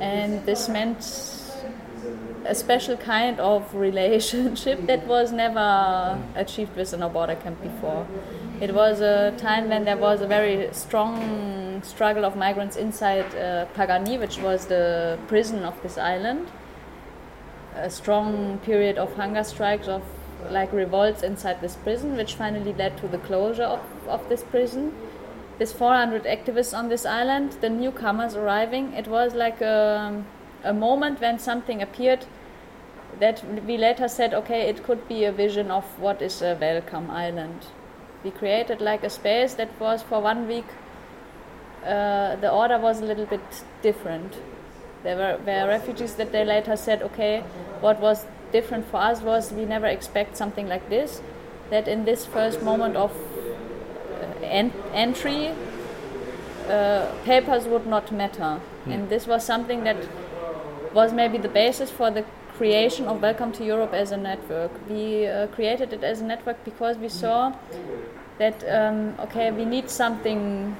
and this meant a special kind of relationship that was never achieved with a border camp before. It was a time when there was a very strong struggle of migrants inside uh, Pagani, which was the prison of this island. A strong period of hunger strikes of like revolts inside this prison, which finally led to the closure of, of this prison. This 400 activists on this island, the newcomers arriving, it was like a, a moment when something appeared that we later said, okay, it could be a vision of what is a welcome island. We created like a space that was for one week. Uh, the order was a little bit different. There were, were refugees that they later said, okay, what was different for us was we never expect something like this. That in this first moment of uh, en- entry, uh, papers would not matter, and this was something that was maybe the basis for the creation of Welcome to Europe as a network. We uh, created it as a network because we saw that um, okay, we need something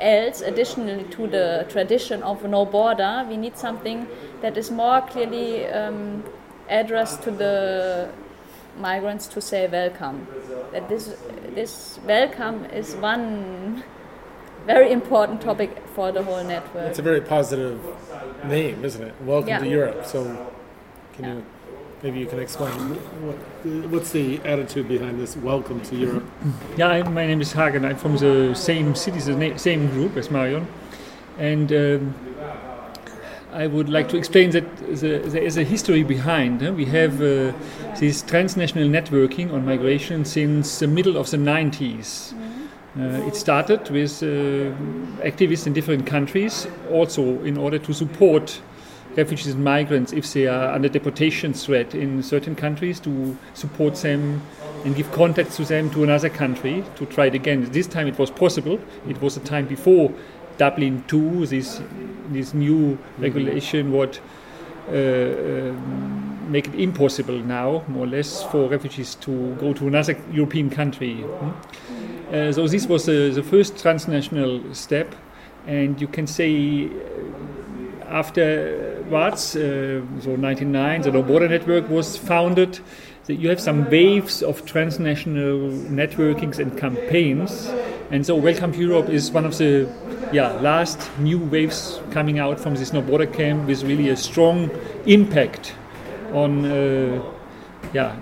else additionally to the tradition of no border. We need something that is more clearly um, addressed to the migrants to say welcome. That this this welcome is one very important topic for the whole network. It's a very positive name, isn't it? Welcome Yeah. to Europe. So, can you maybe you can explain what, what's the attitude behind this? Welcome to Europe. Yeah, I, my name is Hagen. I'm from the same city, the same group as Marion, and um, I would like to explain that the, there is a history behind. huh? We have uh, this transnational networking on migration since the middle of the 90s. Uh, it started with uh, activists in different countries, also in order to support refugees and migrants if they are under deportation threat in certain countries, to support them and give contacts to them to another country to try it again. This time it was possible. It was a time before Dublin II, this this new regulation would uh, um, make it impossible now, more or less, for refugees to go to another European country. hmm? Uh, so this was uh, the first transnational step, and you can say uh, afterwards, uh, so 99, the No Border Network was founded. That you have some waves of transnational networkings and campaigns, and so Welcome to Europe is one of the yeah last new waves coming out from this No Border camp with really a strong impact on uh, yeah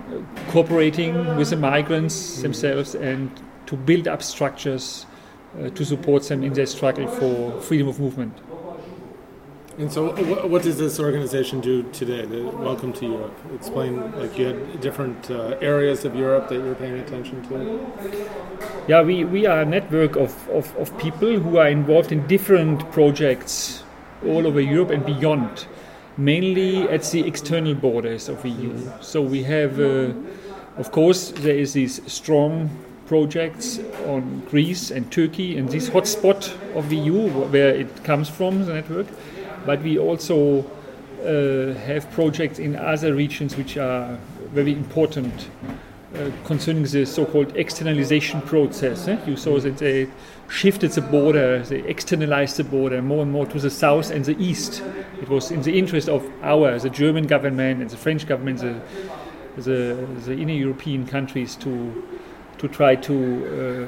cooperating with the migrants themselves and to build up structures uh, to support them in their struggle for freedom of movement. And so, what, what does this organization do today? The Welcome to Europe. Explain, like you had different uh, areas of Europe that you're paying attention to. Yeah, we, we are a network of, of, of people who are involved in different projects all over Europe and beyond, mainly at the external borders of the EU. So we have, uh, of course, there is this strong projects on Greece and Turkey and this hotspot of the EU where it comes from, the network. But we also uh, have projects in other regions which are very important uh, concerning the so-called externalization process. eh? You saw that they shifted the border, they externalized the border more and more to the south and the east. It was in the interest of our, the German government and the French government, the, the, the inner European countries to, to try to uh,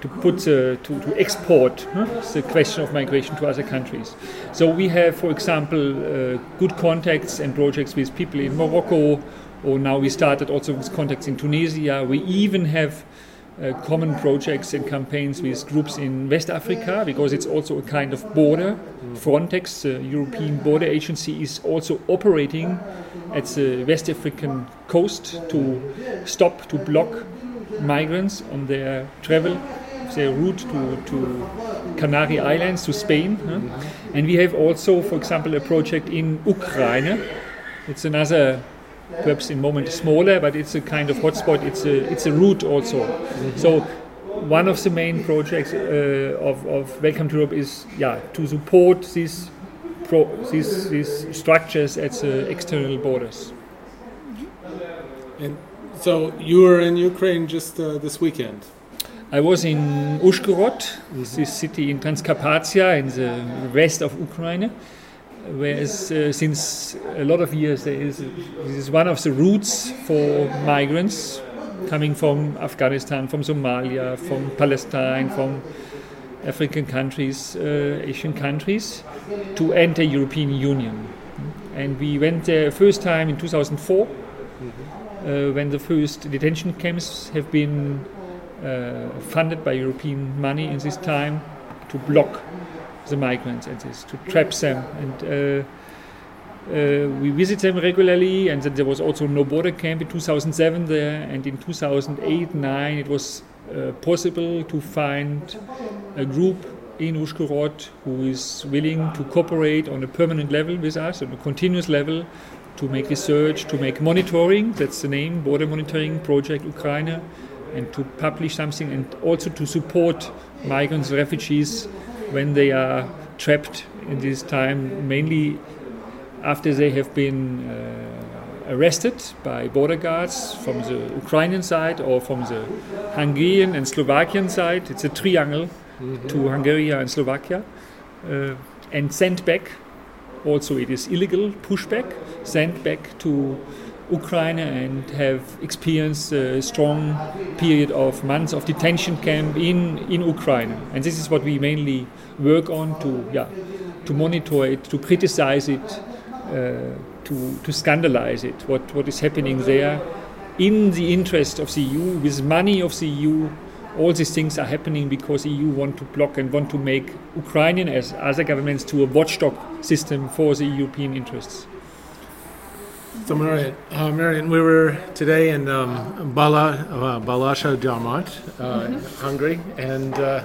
to put the, to, to export huh, the question of migration to other countries. So we have, for example, uh, good contacts and projects with people in Morocco, or now we started also with contacts in Tunisia. We even have uh, common projects and campaigns with groups in West Africa because it's also a kind of border. Frontex, the European Border Agency, is also operating at the West African coast to stop, to block migrants on their travel, their route to, to Canary Islands, to Spain. huh? And we have also, for example, a project in Ukraine. It's another, perhaps in moment smaller, but it's a kind of hotspot. It's a, it's a route also. So one of the main projects uh, of, of Welcome to Europe is yeah, to support these, pro, these, these structures at the external borders. And so, you were in Ukraine just uh, this weekend. I was in Uzhhorod, this city in Transcarpathia in the west of Ukraine, whereas uh, since a lot of years there is this is one of the routes for migrants coming from Afghanistan, from Somalia, from Palestine, from African countries, uh, Asian countries, to enter European Union. And we went there first time in 2004 uh, when the first detention camps have been uh, funded by European money in this time to block the migrants and this, to trap them. And uh, uh, we visit them regularly, and then there was also no border camp in 2007 there, and in 2008 9 it was uh, possible to find a group in Uzhhorod who is willing to cooperate on a permanent level with us, on a continuous level, to make research, to make monitoring. That's the name, Border Monitoring Project Ukraine, and to publish something, and also to support migrants, refugees when they are trapped in this time, mainly after they have been uh, arrested by border guards from the Ukrainian side or from the Hungarian and Slovakian side. It's a triangle to Hungary and Slovakia, uh, and sent back. Also, it is illegal pushback, sent back to Ukraine and have experienced a strong period of months of detention camp in, in Ukraine. And this is what we mainly work on to, yeah, to monitor it, to criticize it, uh, to, to scandalize it, what, what is happening there in the interest of the EU, with money of the EU. All these things are happening because EU want to block and want to make Ukrainian, as other governments, to a watchdog system for the European interests. So, Marion, uh, Marion, we were today in um, Bala, uh, Balassagyarmat, uh, Hungary, and uh,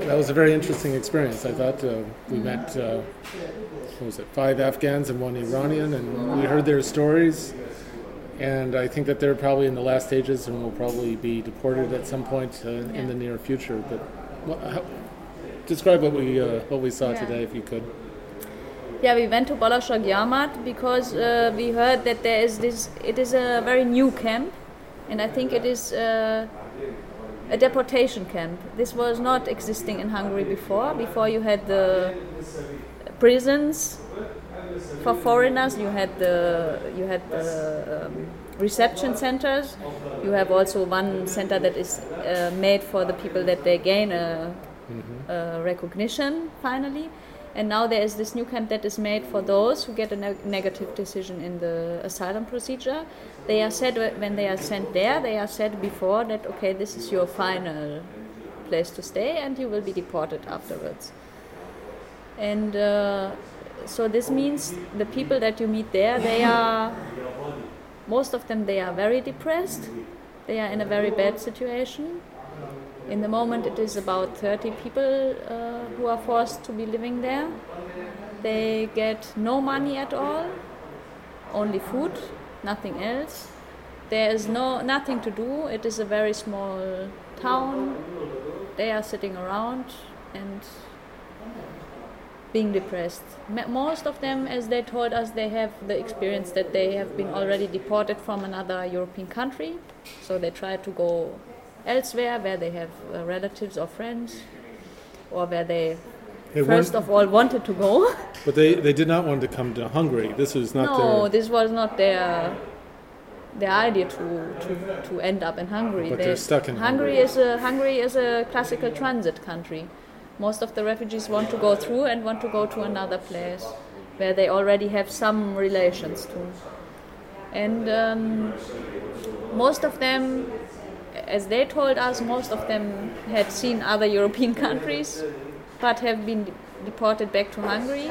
that was a very interesting experience. I thought uh, we met, uh, what was it, five Afghans and one Iranian, and we heard their stories. And I think that they're probably in the last stages and will probably be deported at some point uh, in the near future. But what, how, describe what we uh, what we saw Yeah. today, if you could. Yeah, we went to Balassagyarmat because uh, we heard that there is this. It is a very new camp, and I think it is uh, a deportation camp. This was not existing in Hungary before. Before you had the prisons for foreigners. You had the you had the um, reception centers. You have also one center that is uh, made for the people that they gain a, a recognition finally. And now there is this new camp that is made for those who get a neg- negative decision in the asylum procedure. They are said when they are sent there, they are said before that okay, this is your final place to stay, and you will be deported afterwards. And uh, so this means the people that you meet there, they are most of them they are very depressed. They are in a very bad situation. In the moment, it is about 30 people uh, who are forced to be living there. They get no money at all, only food, nothing else. There is no nothing to do. It is a very small town. They are sitting around and being depressed. Most of them, as they told us, they have the experience that they have been already deported from another European country, so they try to go elsewhere where they have uh, relatives or friends, or where they They first of all wanted to go. But they, they did not want to come to Hungary. This was not no, their. this was not their their idea to, to, to end up in Hungary. But They- they're stuck in Hungary. Hungary. is a Hungary is a classical transit country. Most of the refugees want to go through and want to go to another place where they already have some relations to. And um, most of them, as they told us, most of them had seen other European countries, but have been deported back to Hungary.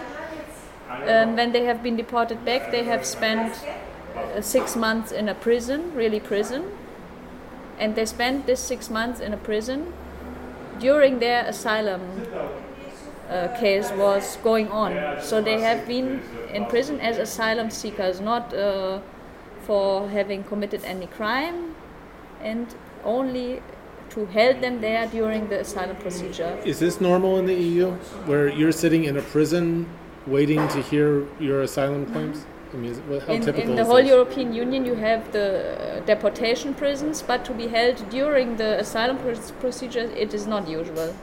When they have been deported back, they have spent uh, six months in a prison, really prison. And they spent this six months in a prison during their asylum uh, case was going on. So they have been in prison as asylum seekers, not uh, for having committed any crime, and only to hold them there during the asylum procedure. Is this normal in the EU, where you're sitting in a prison waiting to hear your asylum claims? I mean, is it, how in, typical in the whole this? European Union, you have the deportation prisons, but to be held during the asylum pr- procedure, it is not usual.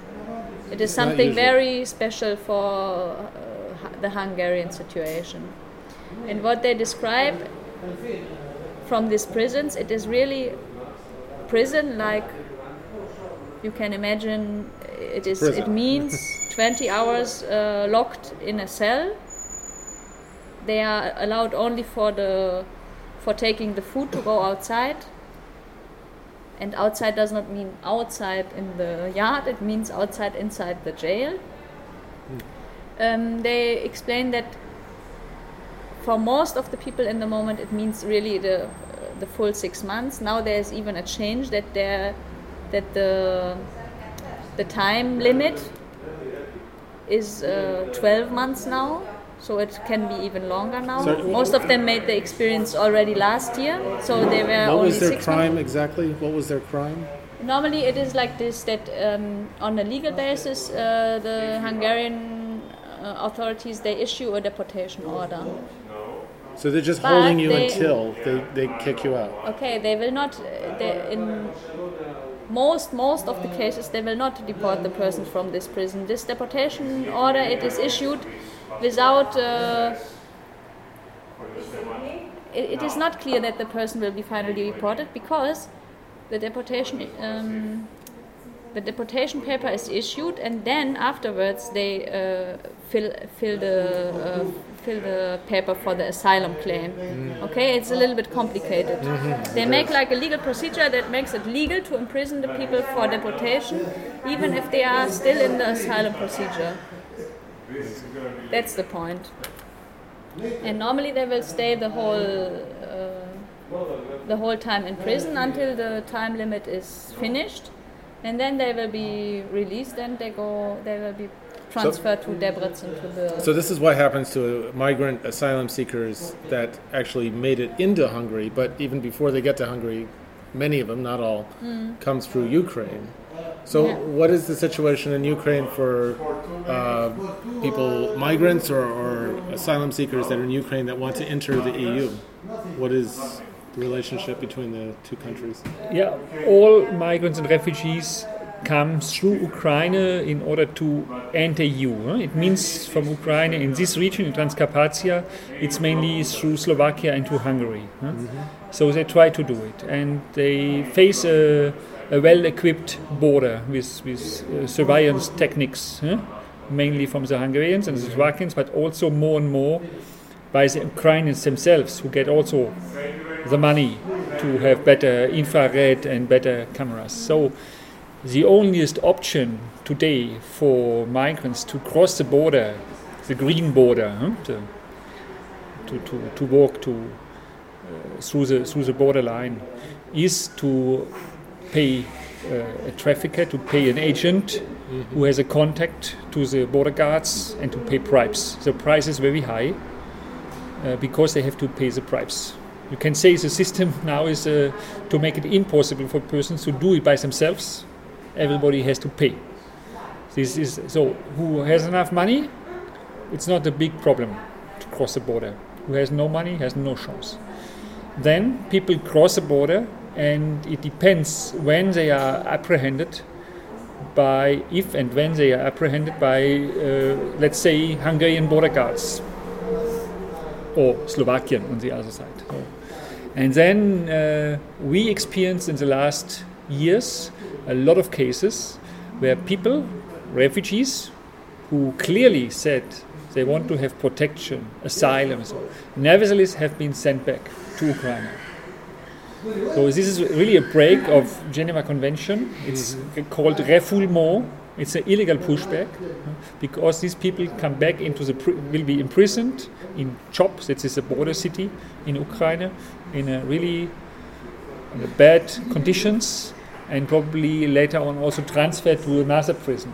It is something very special for uh, the Hungarian situation. And what they describe from these prisons, it is really prison like you can imagine. It is. It means 20 hours uh, locked in a cell they are allowed only for the for taking the food to go outside. And outside does not mean outside in the yard, it means outside inside the jail. Um, they explain that for most of the people in the moment it means really the the full six months. Now there's even a change that there that the the time limit is uh, 12 months now, so it can be even longer now. So- Most of them made the experience already last year, so they were what was their crime months. exactly? What was their crime? Normally, it is like this that um, on a legal basis, uh, the Hungarian uh, authorities they issue a deportation order. So they're just But holding you they- until they, they kick you out. Okay, they will not. They, in most most of the cases, they will not deport the person from this prison. This deportation order it is issued without. Uh, it, it is not clear that the person will be finally deported because the deportation. Um, the deportation paper is issued, and then afterwards they uh, fill fill the uh, fill the paper for the asylum claim. Okay, it's a little bit complicated. Mhm. They make like a legal procedure that makes it legal to imprison the people for deportation, even if they are still in the asylum procedure. That's the point. And normally they will stay the whole uh, the whole time in prison until the time limit is finished, and then they will be released and they go they will be transferred to Debrecen to the. So this is what happens to migrant asylum seekers that actually made it into Hungary, but even before they get to Hungary, many of them, not all, Mm. comes through Ukraine. So Yeah. what is the situation in Ukraine for uh, people, migrants or, or asylum seekers that are in Ukraine that want to enter the EU? What is the relationship between the two countries? Yeah, all migrants and refugees come through Ukraine in order to enter EU. It means from Ukraine in this region, in Transcarpathia, it's mainly through Slovakia into Hungary. huh? So they try to do it, and they face a, a well-equipped border with, with uh, surveillance techniques, mainly from the Hungarians and the Slovakians, but also more and more by the Ukrainians themselves, who get also the money to have better infrared and better cameras. So the onlyest option today for migrants to cross the border, the green border, to, to, to, to walk to, uh, through, the, through the borderline, is to pay uh, a trafficker, to pay an agent who has a contact to the border guards and to pay bribes. The price is very high uh, because they have to pay the bribes. You can say the system now is uh, to make it impossible for persons to do it by themselves. Everybody has to pay. This is so. Who has enough money? It's not a big problem to cross the border. Who has no money has no chance. Then people cross the border, and it depends when they are apprehended by if and when they are apprehended by, uh, let's say, Hungarian border guards or Slovakian on the other side. So- And then uh, we experienced in the last years a lot of cases where people, refugees, who clearly said they want to have protection, asylum, so nevertheless have been sent back to Ukraine. So this is really a break of Geneva Convention. It's called refoulement. It's an illegal pushback because these people come back into the will be imprisoned in Chop, that is a border city in Ukraine, in a really uh, bad conditions, and probably later on also transferred to another prison.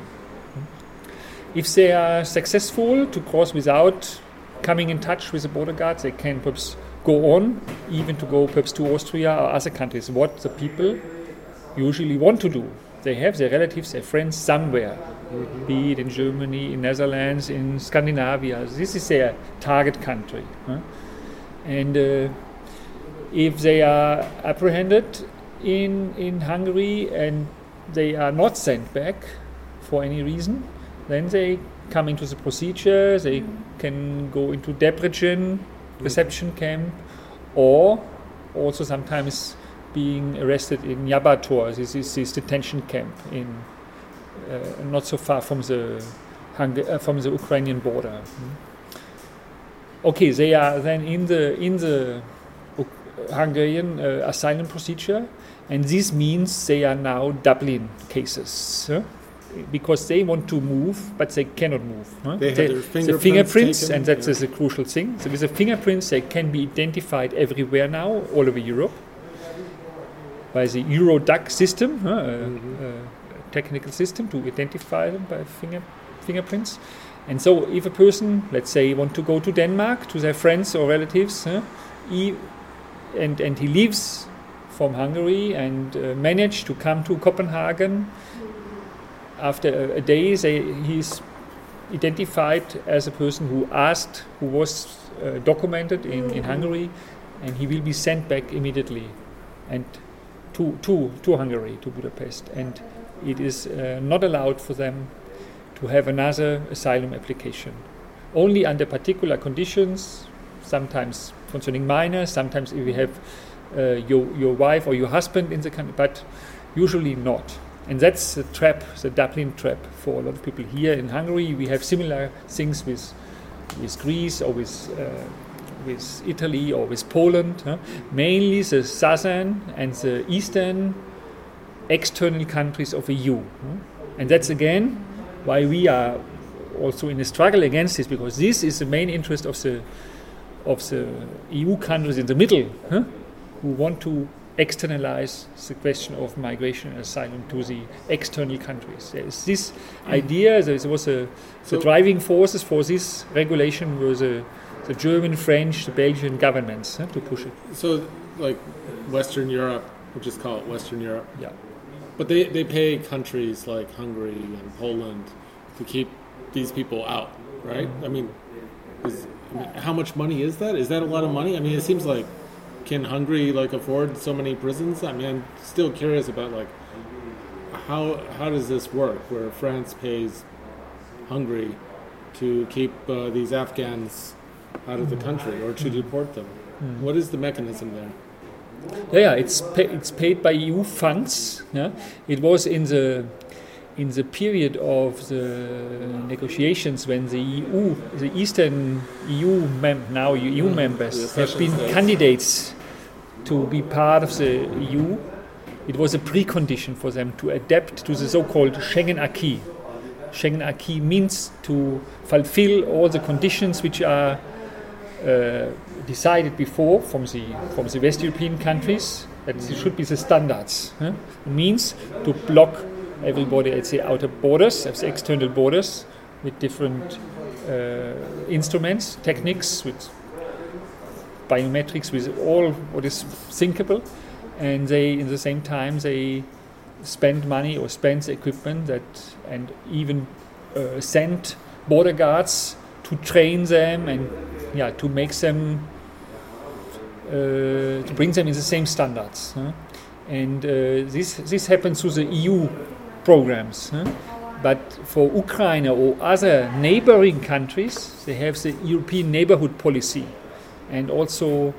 If they are successful to cross without coming in touch with the border guards, they can perhaps go on, even to go perhaps to Austria or other countries. What the people usually want to do. They have their relatives, their friends somewhere, be it in Germany, in Netherlands, in Scandinavia. This is their target country. huh? And uh, if they are apprehended in, in Hungary and they are not sent back for any reason, then they come into the procedure, they can go into Debrecen reception camp, or also sometimes being arrested in Nyírbátor, this is this detention camp in uh, not so far from the uh, from the Ukrainian border. Okay, they are then in the in the Hungarian uh, asylum procedure, and this means they are now Dublin cases. huh? Because they want to move, but they cannot move. huh? They have They- their the fingerprints fingerprints, taken, and that yeah. is a crucial thing. So with the fingerprints, they can be identified everywhere now, all over Europe, by the Eurodac system, huh, a- a technical system to identify them by finger, fingerprints. And so, if a person, let's say, want to go to Denmark to their friends or relatives, huh, he, and and he leaves from Hungary and uh, manage to come to Copenhagen. After a, a day, they, he's identified as a person who asked, who was uh, documented in, in Hungary, and he will be sent back immediately, and to to to Hungary to Budapest, and it is uh, not allowed for them to have another asylum application, only under particular conditions, sometimes concerning minors, sometimes if you have uh, your your wife or your husband in the country, but usually not. And that's the trap, the Dublin trap for a lot of people here in Hungary. We have similar things with with Greece or with uh, with Italy or with Poland. huh? Mainly the southern and the eastern external countries of the EU. huh? And that's again why we are also in a struggle against this because this is the main interest of the of the EU countries in the middle huh? who want to externalize the question of migration and asylum to the external countries. There is this hmm. idea, there was a, the So- driving forces for this regulation were the, the German, French, the Belgian governments huh, to push it. So, like Western Europe, we'll just call it Western Europe. Yeah. But they, they pay countries like Hungary and Poland to keep these people out, right? Hmm. I mean, is, I mean, how much money is that? Is that a lot of money? I mean, it seems like can Hungary like afford so many prisons? I mean, I'm still curious about like how how does this work? Where France pays Hungary to keep uh, these Afghans out of the country or to deport them? Mm. What is the mechanism there? Yeah, yeah, it's it's paid by EU funds. Yeah, it was in the in the period of the negotiations when the EU, the Eastern EU mem- now EU members have been candidates to be part of the EU. It was a precondition for them to adapt to the so-called Schengen acquis. Schengen acquis means to fulfill all the conditions which are uh, decided before from the from the West European countries that should be the standards. huh? It means to block everybody at the outer borders, at the external borders, with different uh, instruments, techniques, with biometrics, with all what is thinkable, and they, in the same time, they spend money or spend the equipment that, and even uh, send border guards to train them and yeah, to make them uh, to bring them in the same standards. huh? And uh, this this happens through the EU programs. huh? But for Ukraine or other neighboring countries, they have the European neighborhood policy and also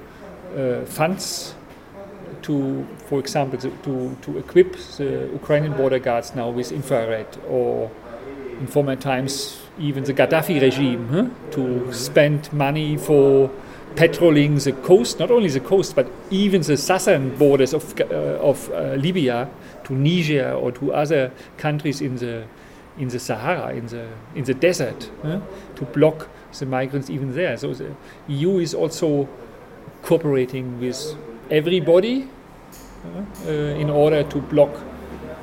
uh, funds to, for example, to, to, equip the Ukrainian border guards now with infrared or in former times even the Gaddafi regime huh, to spend money for patrolling the coast, not only the coast, but even the southern borders of, uh, of uh, Libya to Niger or to other countries in the in the Sahara, in the in the desert, huh, to block the migrants even there. So the EU is also cooperating with everybody uh, in order to block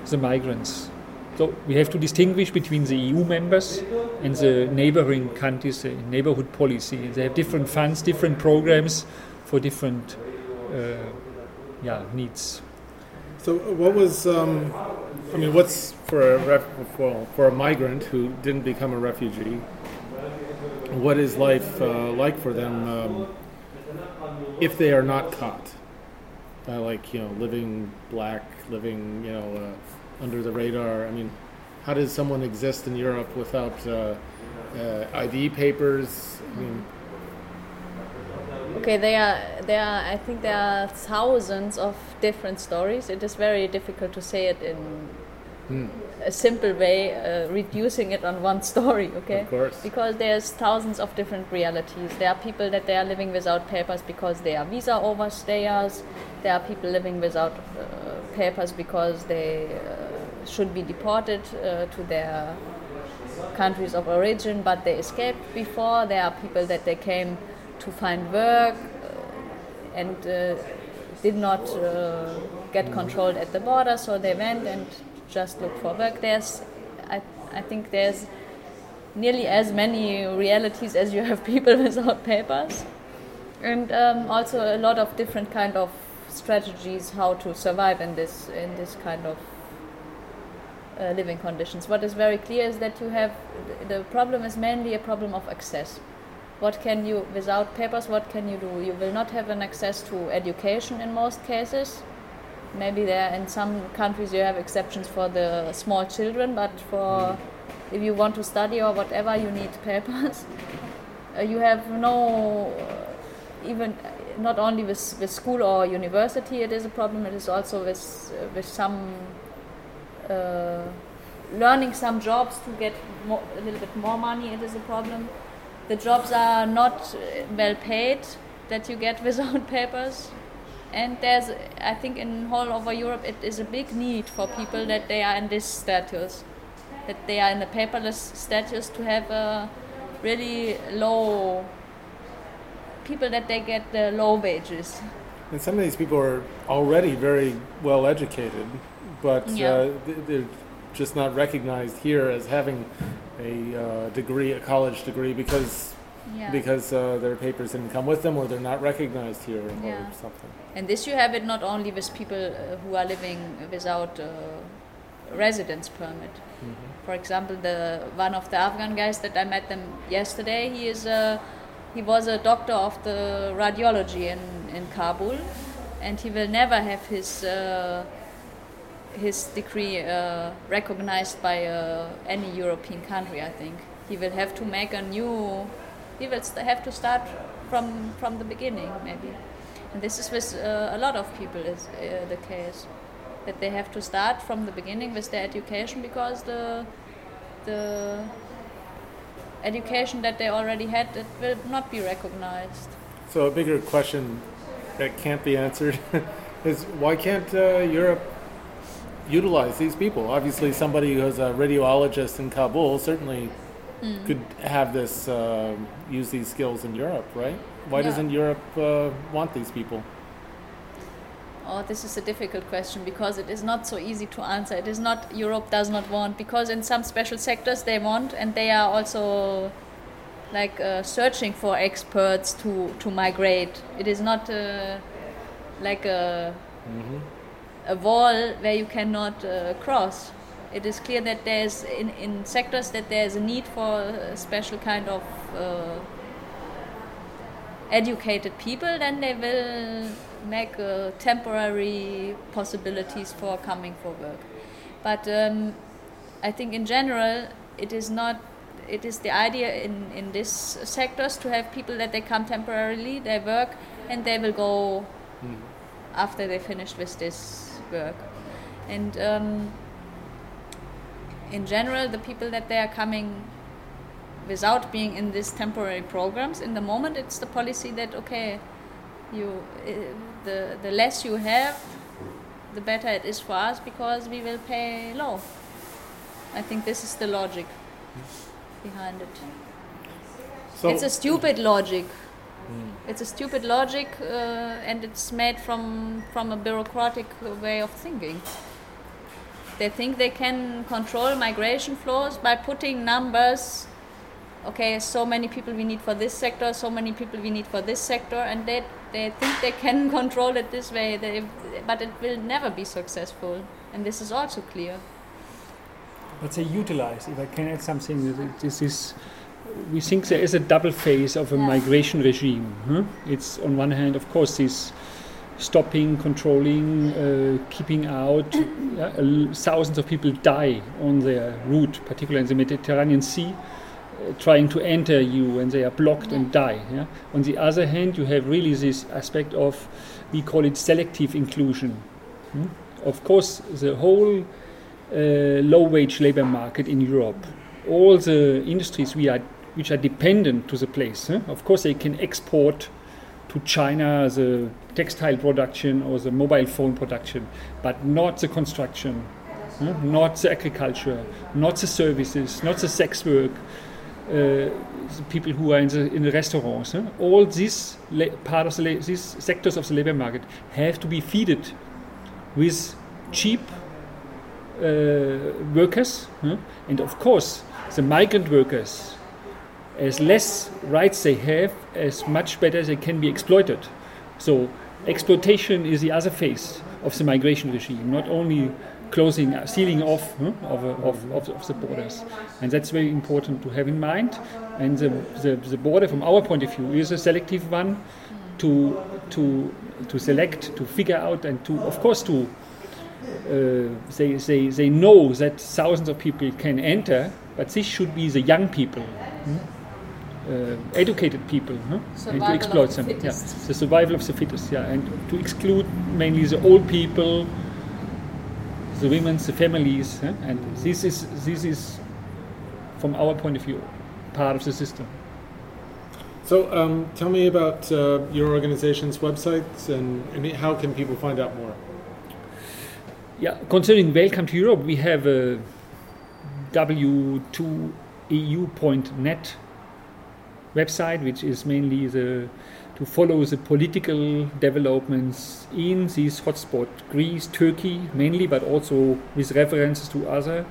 the migrants. So we have to distinguish between the EU members and the neighboring countries, the neighborhood policy. They have different funds, different programs for different uh, yeah, needs. So, uh, what was? Um, I mean, what's for a ref, well, for a migrant who didn't become a refugee? What is life uh, like for them um, if they are not caught? Uh, like you know, living black, living you know uh, under the radar. I mean, how does someone exist in Europe without uh, uh, ID papers? I mean, Okay, there are there are I think there are thousands of different stories. It is very difficult to say it in Hmm. a simple way, uh, reducing it on one story, okay? Of course. Because there's thousands of different realities. There are people that they are living without papers because they are visa overstayers. There are people living without uh, papers because they uh, should be deported uh, to their countries of origin, but they escaped before. There are people that they came to find work uh, and uh, did not uh, get controlled at the border, so they went and just looked for work. There's, I, I think there's nearly as many realities as you have people without papers, and um, also a lot of different kind of strategies how to survive in this in this kind of uh, living conditions. What is very clear is that you have the problem is mainly a problem of access. What can you without papers? What can you do? You will not have an access to education in most cases. Maybe there in some countries you have exceptions for the small children, but for if you want to study or whatever, you need papers. Uh, you have no uh, even not only with, with school or university it is a problem it is also with uh, with some uh, learning some jobs to get more, a little bit more money it is a problem the jobs are not uh, well paid that you get without papers and there's i think in all over europe it is a big need for people that they are in this status that they are in a paperless status to have a really low people that they get the low wages And some of these people are already very well educated, but Yeah. uh, they're just not recognized here as having a uh, degree, a college degree, because Yeah. because uh, their papers didn't come with them, or they're not recognized here, or something. And this you have it not only with people uh, who are living without uh, residence permit. For example, the one of the Afghan guys that I met them yesterday, he is a, he was a doctor of the radiology in, in Kabul, and he will never have his uh, his degree uh, recognized by uh, any European country. I think he will have to make a new. He will have to start from from the beginning, maybe. And this is with uh, a lot of people is uh, the case that they have to start from the beginning with their education because the the education that they already had it will not be recognized. So a bigger question that can't be answered is why can't uh, Europe utilize these people? Obviously, somebody who's a radiologist in Kabul certainly Mm. could have this uh, use these skills in Europe, right? Why Yeah. doesn't Europe uh, want these people? Oh, this is a difficult question because it is not so easy to answer. It is not Europe does not want because in some special sectors they want and they are also like uh, searching for experts to to migrate. It is not uh, like a a wall where you cannot uh, cross. It is clear that there's in, in sectors that there's a need for a special kind of uh, educated people, then they will make uh, temporary possibilities for coming for work. But um, I think in general, it is not. It is the idea in in these sectors to have people that they come temporarily, they work, and they will go after they finish with this work. And um, in general, the people that they are coming without being in these temporary programs, in the moment, it's the policy that okay, you uh, the the less you have, the better it is for us because we will pay low. I think this is the logic behind it. So- it's a stupid logic. It's a stupid logic, uh, and it's made from from a bureaucratic way of thinking. They think they can control migration flows by putting numbers. Okay, so many people we need for this sector, so many people we need for this sector, and they they think they can control it this way. They, but it will never be successful, and this is also clear. let's say utilize if i can add something this is we think there is a double phase of a migration regime huh? it's on one hand of course this stopping controlling uh, keeping out yeah, thousands of people die on their route particularly in the mediterranean sea uh, trying to enter you and they are blocked and die yeah? on the other hand you have really this aspect of we call it selective inclusion hmm? of course the whole uh, low-wage labor market in Europe. All the industries we are, which are dependent to the place, huh? of course, they can export to China the textile production or the mobile phone production, but not the construction, huh? not the agriculture, not the services, not the sex work. Uh, the people who are in the in the restaurants, huh? all these part of the these sectors of the labor market have to be feeded with cheap uh, workers, huh? and of course the migrant workers, as less rights they have, as much better they can be exploited. So exploitation is the other face of the migration regime, not only closing, sealing off huh, of, of, of, of the borders, and that's very important to have in mind. And the, the, the border, from our point of view, is a selective one to to to select, to figure out, and to of course to uh, they, they, they know that thousands of people can enter, but this should be the young people, hmm? Uh, educated people, huh? and to exploit of the them. Yeah. The survival of the fittest, yeah, and to exclude mainly the old people, the women, the families, huh? and this is this is, from our point of view, part of the system. So, um, tell me about uh, your organization's websites and, and how can people find out more? Yeah, concerning Welcome to Europe, we have a w2eu.net website, which is mainly the to follow the political developments in these hotspot Greece, Turkey mainly, but also with references to other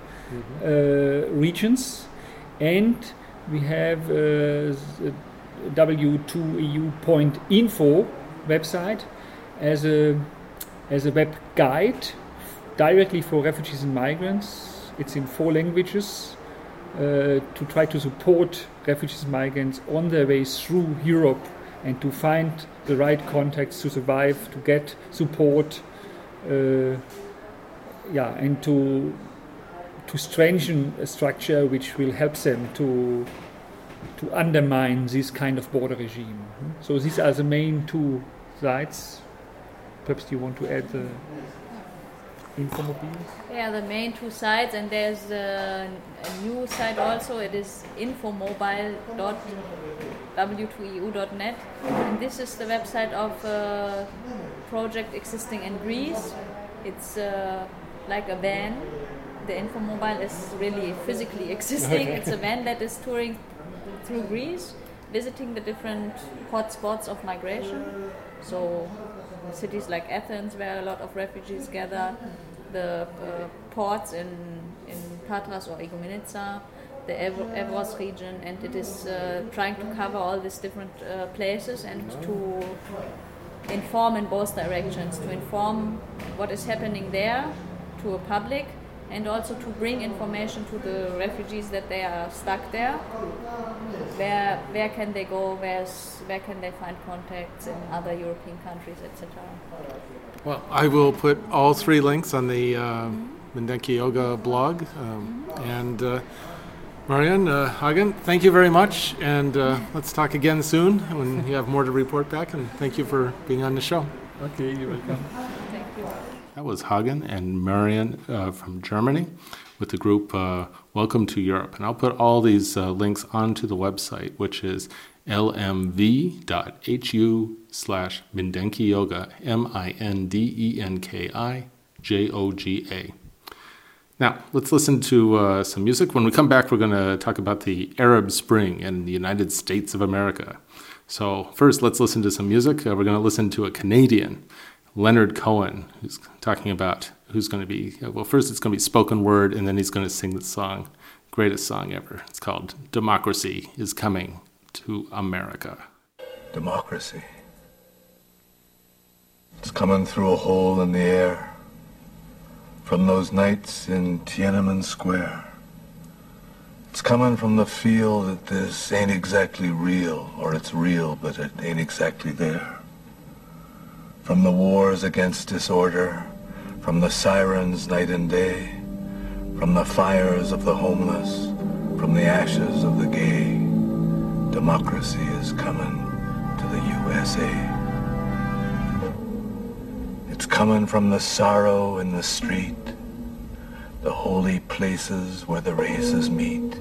uh, regions. And we have uh, the w2eu.info website as a as a web guide directly for refugees and migrants. It's in four languages to try to support refugees and migrants on their way through Europe and to find the right contacts to survive, to get support, uh, yeah, and to to strengthen a structure which will help them to to undermine this kind of border regime. So these are the main two sides. Perhaps you want to add the Infomobile? Yeah, the main two sites, and there's a, a new site also. It is infomobile.w2eu.net, and this is the website of a project existing in Greece. It's uh, like a van. The Infomobile is really physically existing. Okay. It's a van that is touring through Greece, visiting the different hotspots of migration. So cities like Athens, where a lot of refugees gather, the uh, ports in, in Patras or Igoumenitsa, the Ev- Evros region, and it is uh, trying to cover all these different uh, places and to inform in both directions, to inform what is happening there to a public and also to bring information to the refugees that they are stuck there. Where where can they go? Where's where can they find contacts in other European countries, etc. Well, I will put all three links on the uh, Mindenki Joga blog. Um, and uh, Marion, uh, Hagen, thank you very much. And uh, let's talk again soon when you have more to report back. And thank you for being on the show. Okay, you're welcome. Thank you. That was Hagen and Marion uh, from Germany with the group uh, Welcome to Europe. And I'll put all these uh, links onto the website, which is lmv.hu slash Mindenki Joga, M I N D E N K I J O G A. Now, let's listen to uh, some music. When we come back, we're going to talk about the Arab Spring in the United States of America. So, first, let's listen to some music. Uh, we're going to listen to a Canadian, Leonard Cohen, who's talking about who's going to be, uh, well, first it's going to be spoken word, and then he's going to sing the song, greatest song ever. It's called Democracy is Coming to America. Democracy. It's coming through a hole in the air from those nights in Tiananmen Square. It's coming from the feel that this ain't exactly real, or it's real, but it ain't exactly there. From the wars against disorder, from the sirens night and day, from the fires of the homeless, from the ashes of the gay, democracy is coming to the USA. It's coming from the sorrow in the street, the holy places where the races meet.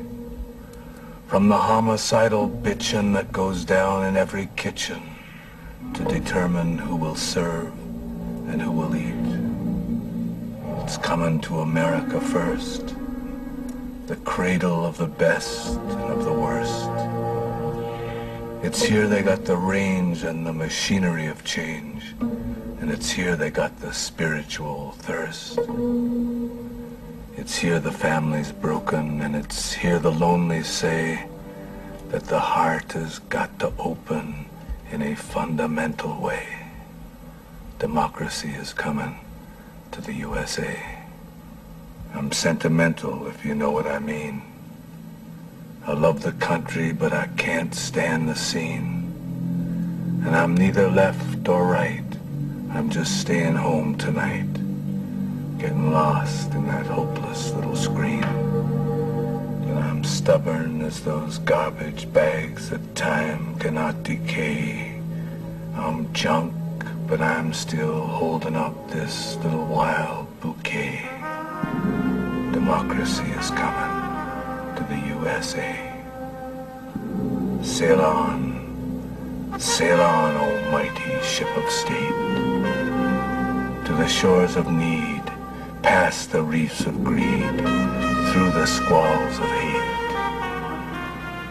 From the homicidal bitchin' that goes down in every kitchen to determine who will serve and who will eat. It's coming to America first, the cradle of the best and of the worst. It's here they got the range and the machinery of change, and it's here they got the spiritual thirst. It's here the family's broken, and it's here the lonely say that the heart has got to open in a fundamental way. Democracy is coming to the USA. I'm sentimental, if you know what I mean. I love the country, but I can't stand the scene. And I'm neither left or right. I'm just staying home tonight, getting lost in that hopeless little screen. And I'm stubborn as those garbage bags that time cannot decay. I'm junk, but I'm still holding up this little wild bouquet. Democracy is coming the USA. Sail on, sail on, O mighty ship of state, to the shores of need, past the reefs of greed, through the squalls of hate.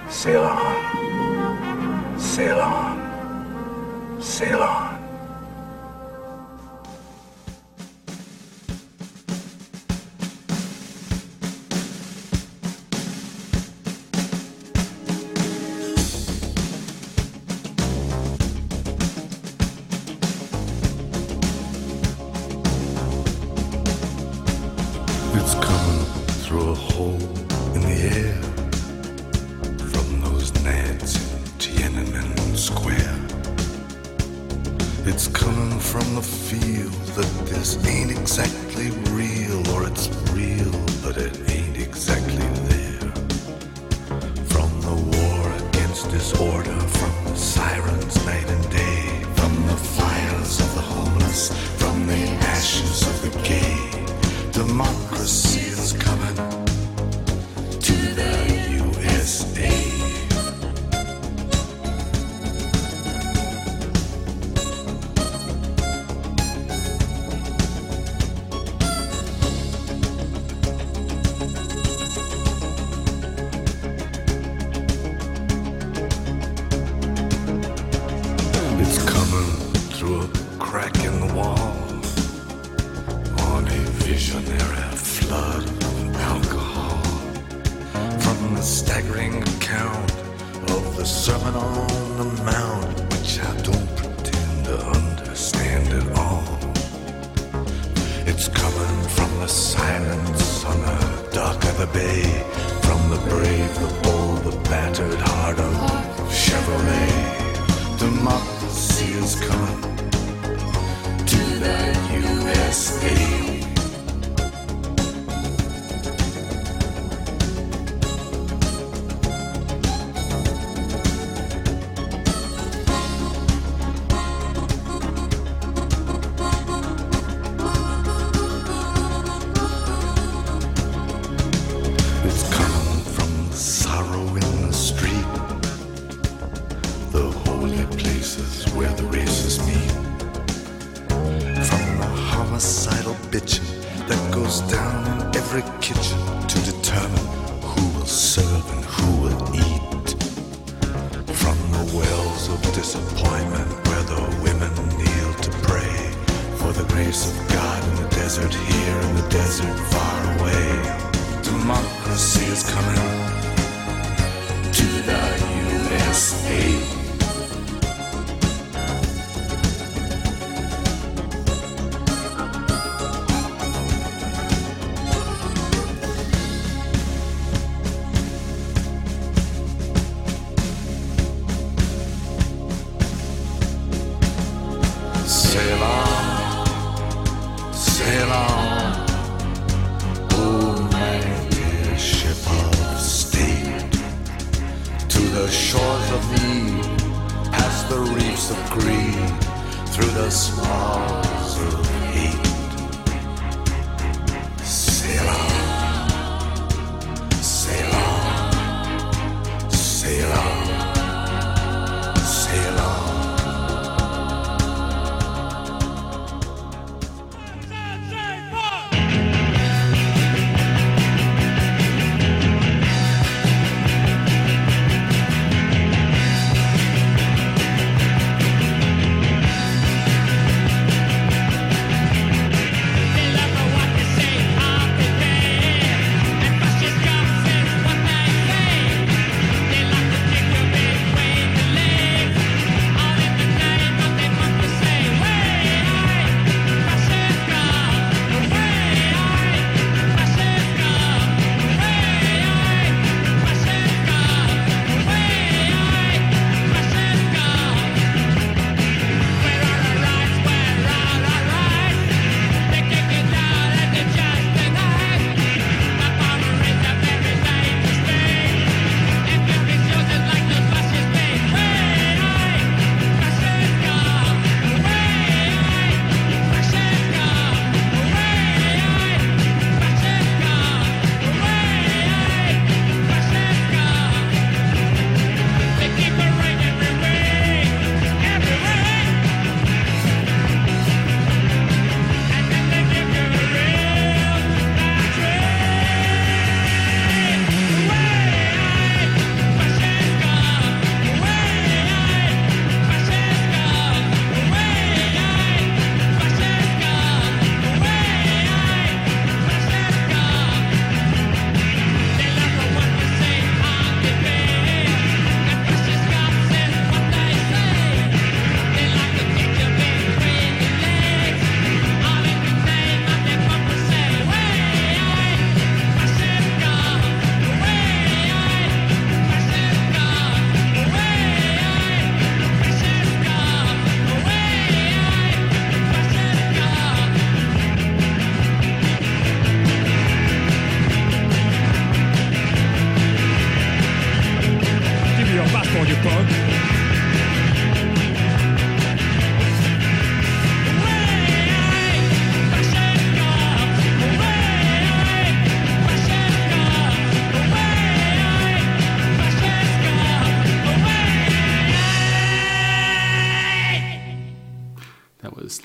Sail on, sail on, sail on.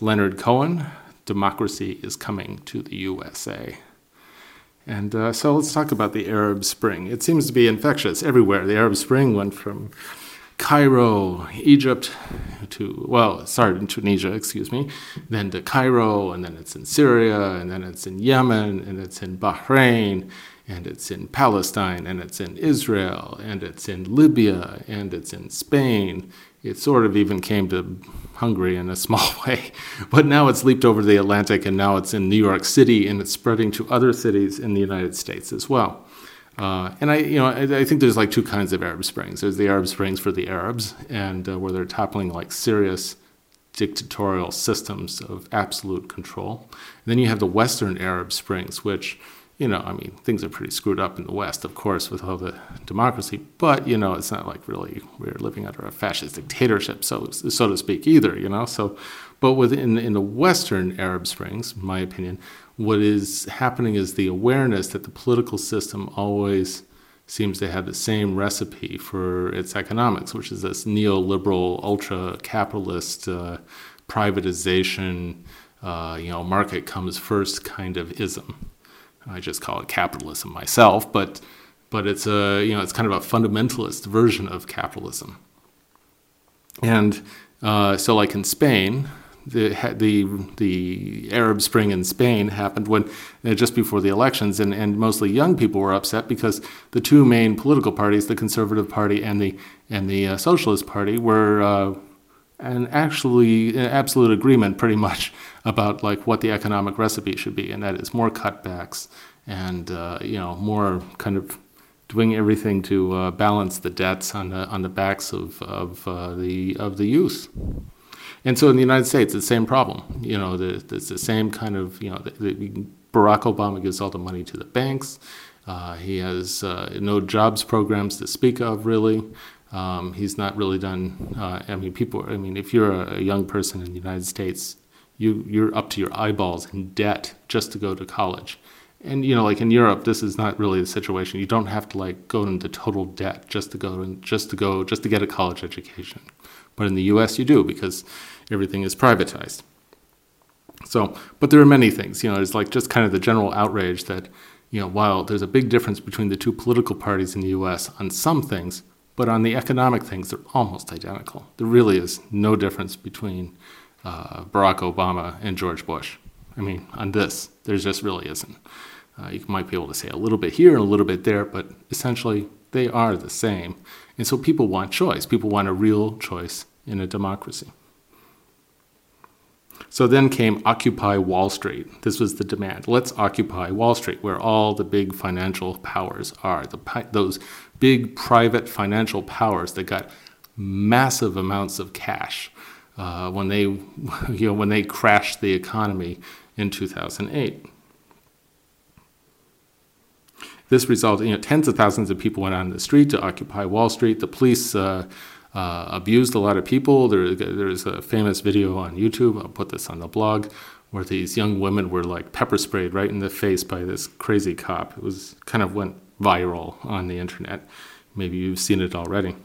Leonard Cohen, Democracy is Coming to the USA. And uh, so let's talk about the Arab Spring. It seems to be infectious everywhere. The Arab Spring went from Cairo, Egypt, to, well, started in Tunisia, excuse me, then to Cairo, and then it's in Syria, and then it's in Yemen, and it's in Bahrain, and it's in Palestine, and it's in Israel, and it's in Libya, and it's in Spain. It sort of even came to Hungary in a small way, but now it's leaped over the Atlantic, and now it's in New York City, and it's spreading to other cities in the United States as well. Uh, and I, you know, I, I, think there's like two kinds of Arab Springs. There's the Arab Springs for the Arabs, and uh, where they're toppling like serious dictatorial systems of absolute control. And then you have the Western Arab Springs, which, you know, I mean, things are pretty screwed up in the West, of course, with all the democracy. But you know, it's not like really we're living under a fascist dictatorship, so so to speak, either. You know, so. But within in the Western Arab Springs, in my opinion, what is happening is the awareness that the political system always seems to have the same recipe for its economics, which is this neoliberal, ultra capitalist uh, privatization, uh, you know, market comes first kind of ism. I just call it capitalism myself, but but it's a you know it's kind of a fundamentalist version of capitalism. And uh, so, like in Spain, the the the Arab Spring in Spain happened when uh, just before the elections, and, and mostly young people were upset because the two main political parties, the Conservative Party and the and the uh, Socialist Party, were and actually in absolute agreement pretty much about like what the economic recipe should be, and that is more cutbacks and uh, you know more kind of doing everything to uh, balance the debts on the on the backs of of uh, the of the youth. And so in the United States, it's the same problem. You know, the, it's the same kind of, you know, the, the, Barack Obama gives all the money to the banks. Uh, he has uh, no jobs programs to speak of, really. Um, he's not really done. Uh, I mean, people. I mean, if you're a, a, young person in the United States, you you're up to your eyeballs in debt just to go to college. And you know, like in Europe, this is not really the situation. You don't have to like go into total debt just to go and just to go just to get a college education. But in the U.S., you do because everything is privatized. So, but there are many things. You know, it's like just kind of the general outrage that, you know, while there's a big difference between the two political parties in the U.S. on some things, but on the economic things, they're almost identical. There really is no difference between uh, Barack Obama and George Bush. I mean, on this, there just really isn't. Uh, you might be able to say a little bit here and a little bit there, but essentially they are the same. And so people want choice. People want a real choice in a democracy. So then came Occupy Wall Street. This was the demand. Let's occupy Wall Street, where all the big financial powers are. The, those big private financial powers that got massive amounts of cash uh, when they, you know, when they crashed the economy in 2008. This resulted, you know, tens of thousands of people went on the street to occupy Wall Street. The police uh, uh, abused a lot of people. There, there's a famous video on YouTube. I'll put this on the blog where these young women were like pepper sprayed right in the face by this crazy cop. It was kind of went viral on the internet. Maybe you've seen it already.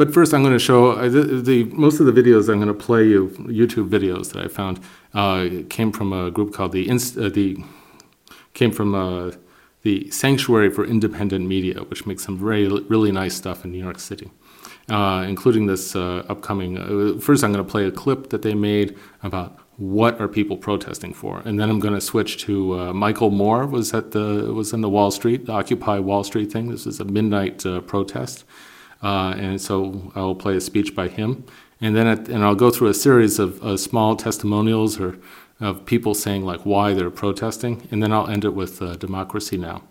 But first, I'm going to show uh, the, the, most of the videos I'm going to play you YouTube videos that I found uh, came from a group called the Inst- uh, the came from uh, the Sanctuary for Independent Media, which makes some very, really nice stuff in New York City, uh, including this upcoming. First, I'm going to play a clip that they made about what are people protesting for, and then I'm going to switch to uh, Michael Moore was at the was in the Wall Street, the Occupy Wall Street thing. This is a midnight uh, protest, uh, and so I will play a speech by him, and then at, and I'll go through a series of small testimonials or of people saying like why they're protesting, and then I'll end it with uh, democracy now,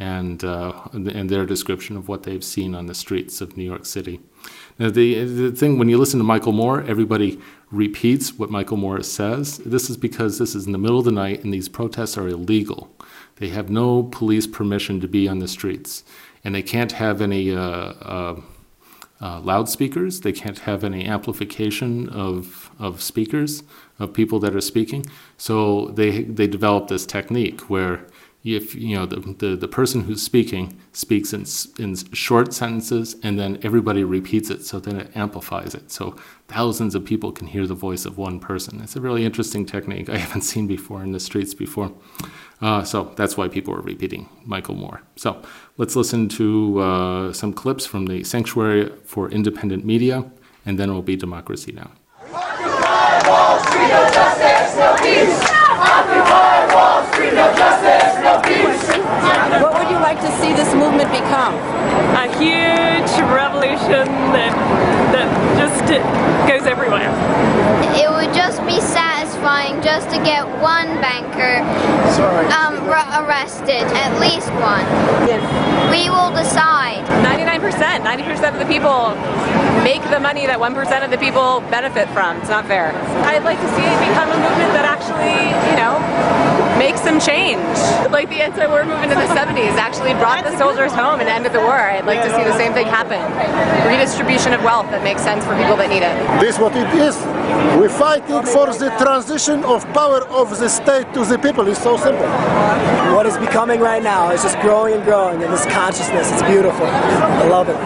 and uh, and their description of what they've seen on the streets of New York City. Now the the thing when you listen to Michael Moore, everybody repeats what Michael Morris says. This is because this is in the middle of the night, and these protests are illegal. They have no police permission to be on the streets, and they can't have any. Uh, uh, uh, loudspeakers. They can't have any amplification of, of speakers of people that are speaking. So they they developed this technique where if you know the, the, the person who's speaking speaks in, in short sentences and then everybody repeats it so then it amplifies it. So thousands of people can hear the voice of one person. It's a really interesting technique i haven't seen before in the streets before. Uh, so that's why people are repeating michael moore. So let's listen to uh, some clips from the sanctuary for independent media and then it will be democracy now! Wall Street, no justice, no peace. Occupy Wall Street, no justice. What would you like to see this movement become? A huge revolution that that just goes everywhere. It would just be satisfying just to get one banker um, arrested, at least one. We will decide. 99%, 90% of the people make the money that 1% of the people benefit from. It's not fair. I'd like to see it become a movement that actually, you know, makes some change. Like the anti-war movement in the 70s actually brought the soldiers home and ended the war. I'd like to see the same thing happen. Redistribution of wealth that makes sense for people that need it. This is what it is. We're fighting for the transition of power of the state to the people. It's so simple. What is becoming right now is just growing and growing in this consciousness. It's beautiful. I love it.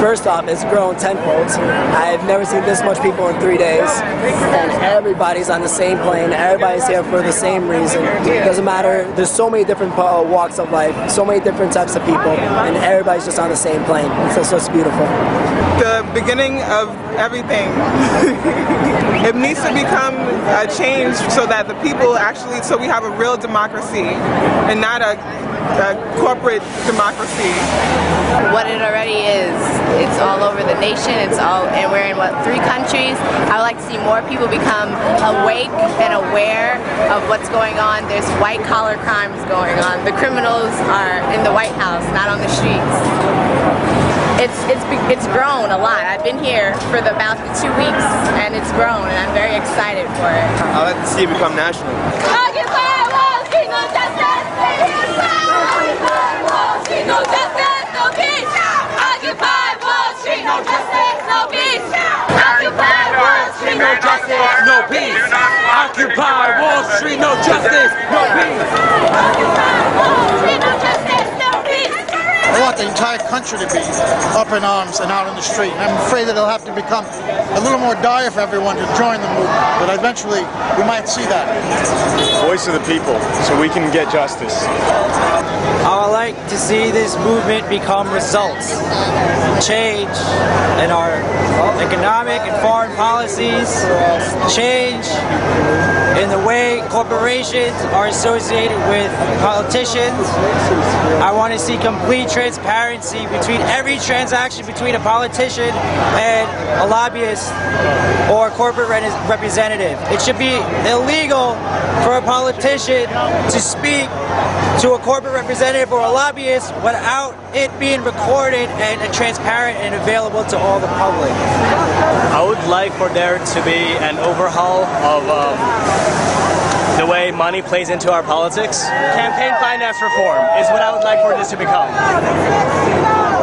First off, it's grown tenfold. I've never seen this much people in three days. And everybody's on the same plane. Everybody's here for the same reason. Doesn't matter. There's so many different uh, walks of life, so many different types of people, and everybody's just on the same plane. It's just, just beautiful. the beginning of everything. it needs to become a change so that the people actually, so we have a real democracy and not a, a corporate democracy. what it already is. It's all over the nation. It's all, and we're in what three countries. I would like to see more people become awake and aware of what's going on. There's white collar crimes going on. The criminals are in the White House, not on the streets. It's it's it's grown a lot. I've been here for the, about the two weeks, and it's grown, and I'm very excited for it. I'd like to see it become national. Occupy Wall Street, no justice. Occupy Wall Street, no justice, no peace. Occupy Wall Street, no justice, no peace. Occupy Wall Street, no justice, no peace. Occupy Wall Street, no justice, no peace. Occupy Wall Street, no justice, no peace. I want the entire country to be up in arms and out in the street. I'm afraid that it'll have to become a little more dire for everyone to join the movement, but eventually we might see that. Voice of the people, so we can get justice. I would like to see this movement become results. Change in our economic and foreign policies, change in the way corporations are associated with politicians. I want to see complete transparency between every transaction between a politician and a lobbyist or a corporate re- representative. It should be illegal for a politician to speak to a corporate representative or a lobbyist without it being recorded and transparent and available to all the public. I would like for there to be an overhaul of um, the way money plays into our politics. Campaign finance reform is what I would like for this to become.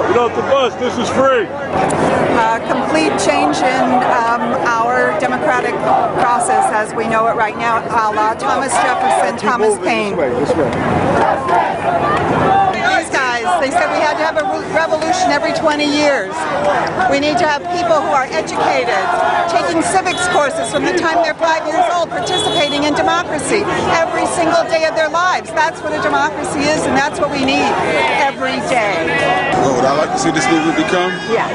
Get off the bus, this is free. a complete change in um, our democratic process as we know it right now, a la Thomas Jefferson, Thomas Paine. These guys, they said we had to have a revolution every 20 years. We need to have people who are educated, taking civics courses from the time they're five years old, participating in democracy every single day of their lives. That's what a democracy is, and that's what we need every day. What would I like to see this movement become? Yes.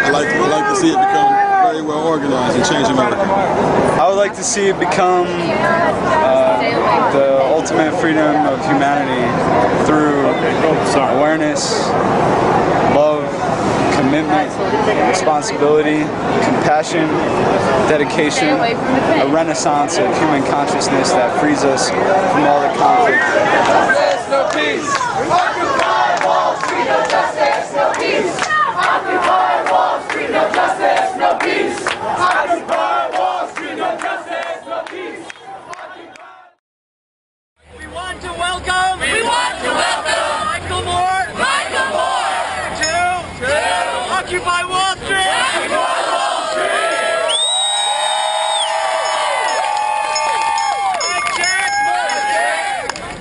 I like, I like to see it become very well organized and change America. I would like to see it become uh, the ultimate freedom of humanity through awareness, love, commitment, responsibility, compassion, dedication, a renaissance of human consciousness that frees us from all the conflict. No peace. Occupy Wall Street, no justice, no peace. Occupy Wall Street, no justice, no peace. Occupy Wall Street, no justice, no peace. We want to welcome. We want to welcome Michael Moore. Michael Moore. To, to Occupy Wall Street. Occupy Wall Street.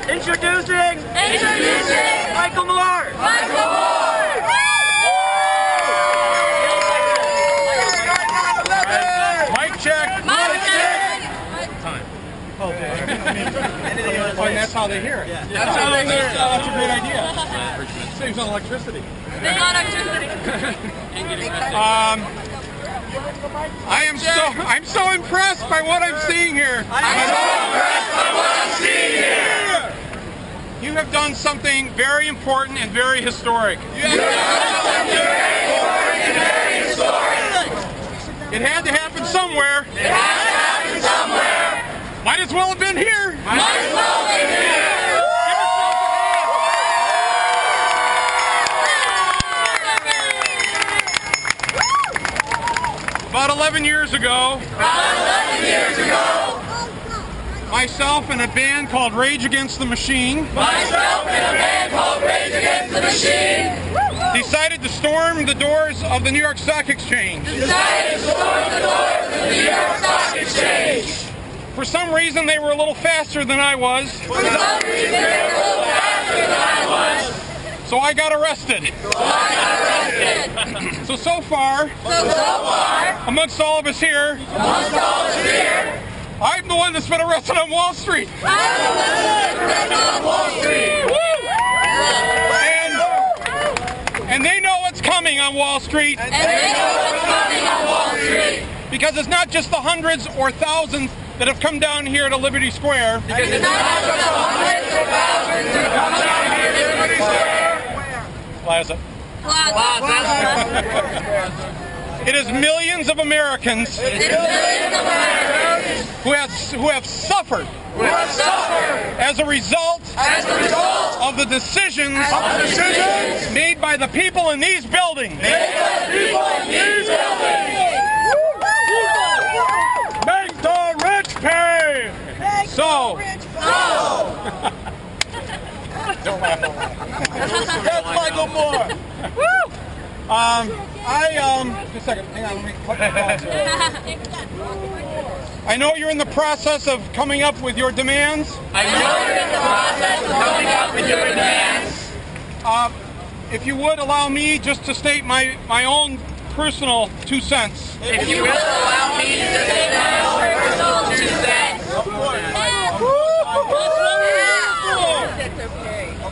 Introducing. Introducing. Michael Moore. Michael Moore. Mic check. Mic check. Time. Oh, and that's how they hear it. That's how they hear it. That's a great idea. Saves on electricity. They got electricity. Um, I am so I'm so impressed by what I'm seeing here. I'm so impressed by what I'm seeing here. You have done something very important and very historic. It had to happen somewhere. It had to happen somewhere. Might as well have been here. Might as well have been here. About 11 years ago, about 11 years ago, myself and a band called Rage Against the Machine, myself the Machine, decided to storm the doors of the New York Stock Exchange. Decided to storm the doors of the New York Stock Exchange. For some reason, they were a little faster than I was. For some reason, they were a little faster than I was. So I got arrested. So I got arrested. so so far, so so far, amongst all of us here, amongst all of us here, I'm the one that's been arrested on Wall Street. I'm the one that's been arrested on Wall Street. And, they know what's coming on Wall Street. And they know what's coming on Wall Street. Because it's not just the hundreds or thousands that have come down here to Liberty Square. Because it's not just the hundreds or thousands that have come down here to Liberty Square. Plaza. It is millions of Americans, who have who have suffered, as a result, as a result of the decisions, made by the people in these buildings. Make the rich pay. so. Don't laugh. That's Michael Moore. Woo! Um, I um, just a second. Hang on. Let me cut my pause. I know you're in the process of coming up with your demands. I know you're in the process of coming up with your demands. Uh, if you would allow me just to state my my own personal two cents. If you will allow me to say my own personal two cents.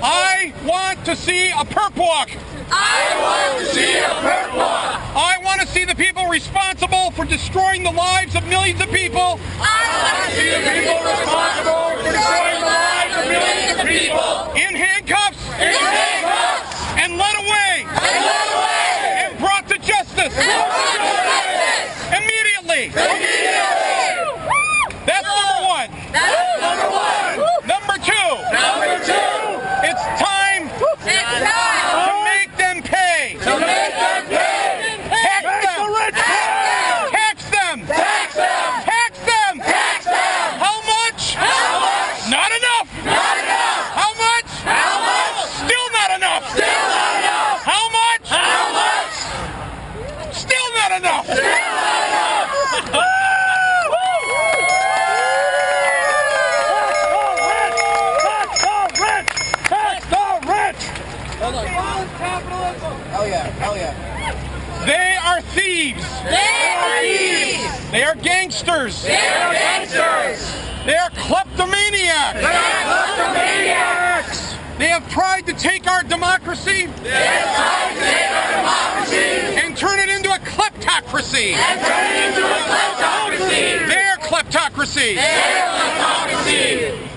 I want to see a perp walk. I want to see a. I want to see the people responsible for destroying the lives of millions of people. I want to see the people responsible for destroying the lives of millions of people. In handcuffs. In handcuffs. And led away. And led away. And brought to justice. And brought to justice. Immediately. Immediately. That's number one. That's number one. Number two. Number two. It's time. It's time. To make them pay. To make them pay. Tax them. Tax them. Tax them. Tax them. Tax them. How much? How much? Not enough. Not enough. How much? How much? Still not enough. Still not enough. How much? How much? Still not enough. Still not enough. Hell yeah, hell yeah. They are thieves. They are thieves. They are gangsters. They are gangsters. They are kleptomaniacs. They are kleptomaniacs. They have tried to take our democracy They have tried to take our democracy and turn it into a kleptocracy. and turn it into a kleptocracy. Their kleptocracy. Their kleptocracy.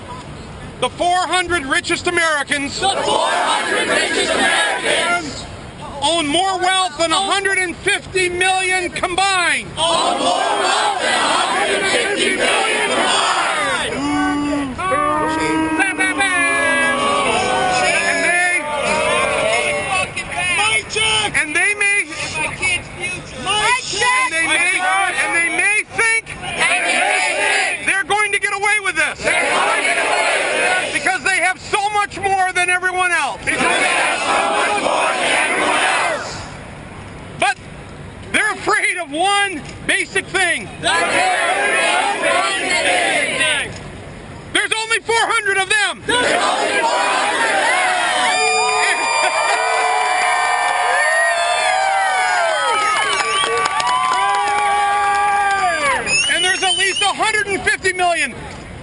The 400 richest Americans The 400 richest Americans own more wealth than 150 million combined. own more wealth than 150 million combined. And they, and they may, and they may, and they may think And they think they're going to get away with this they're going to get away with this because they have so much more than everyone else. because they have so much more than everyone else. But they're afraid of one basic thing. They're very basic thing. There's only 400 of them. There's only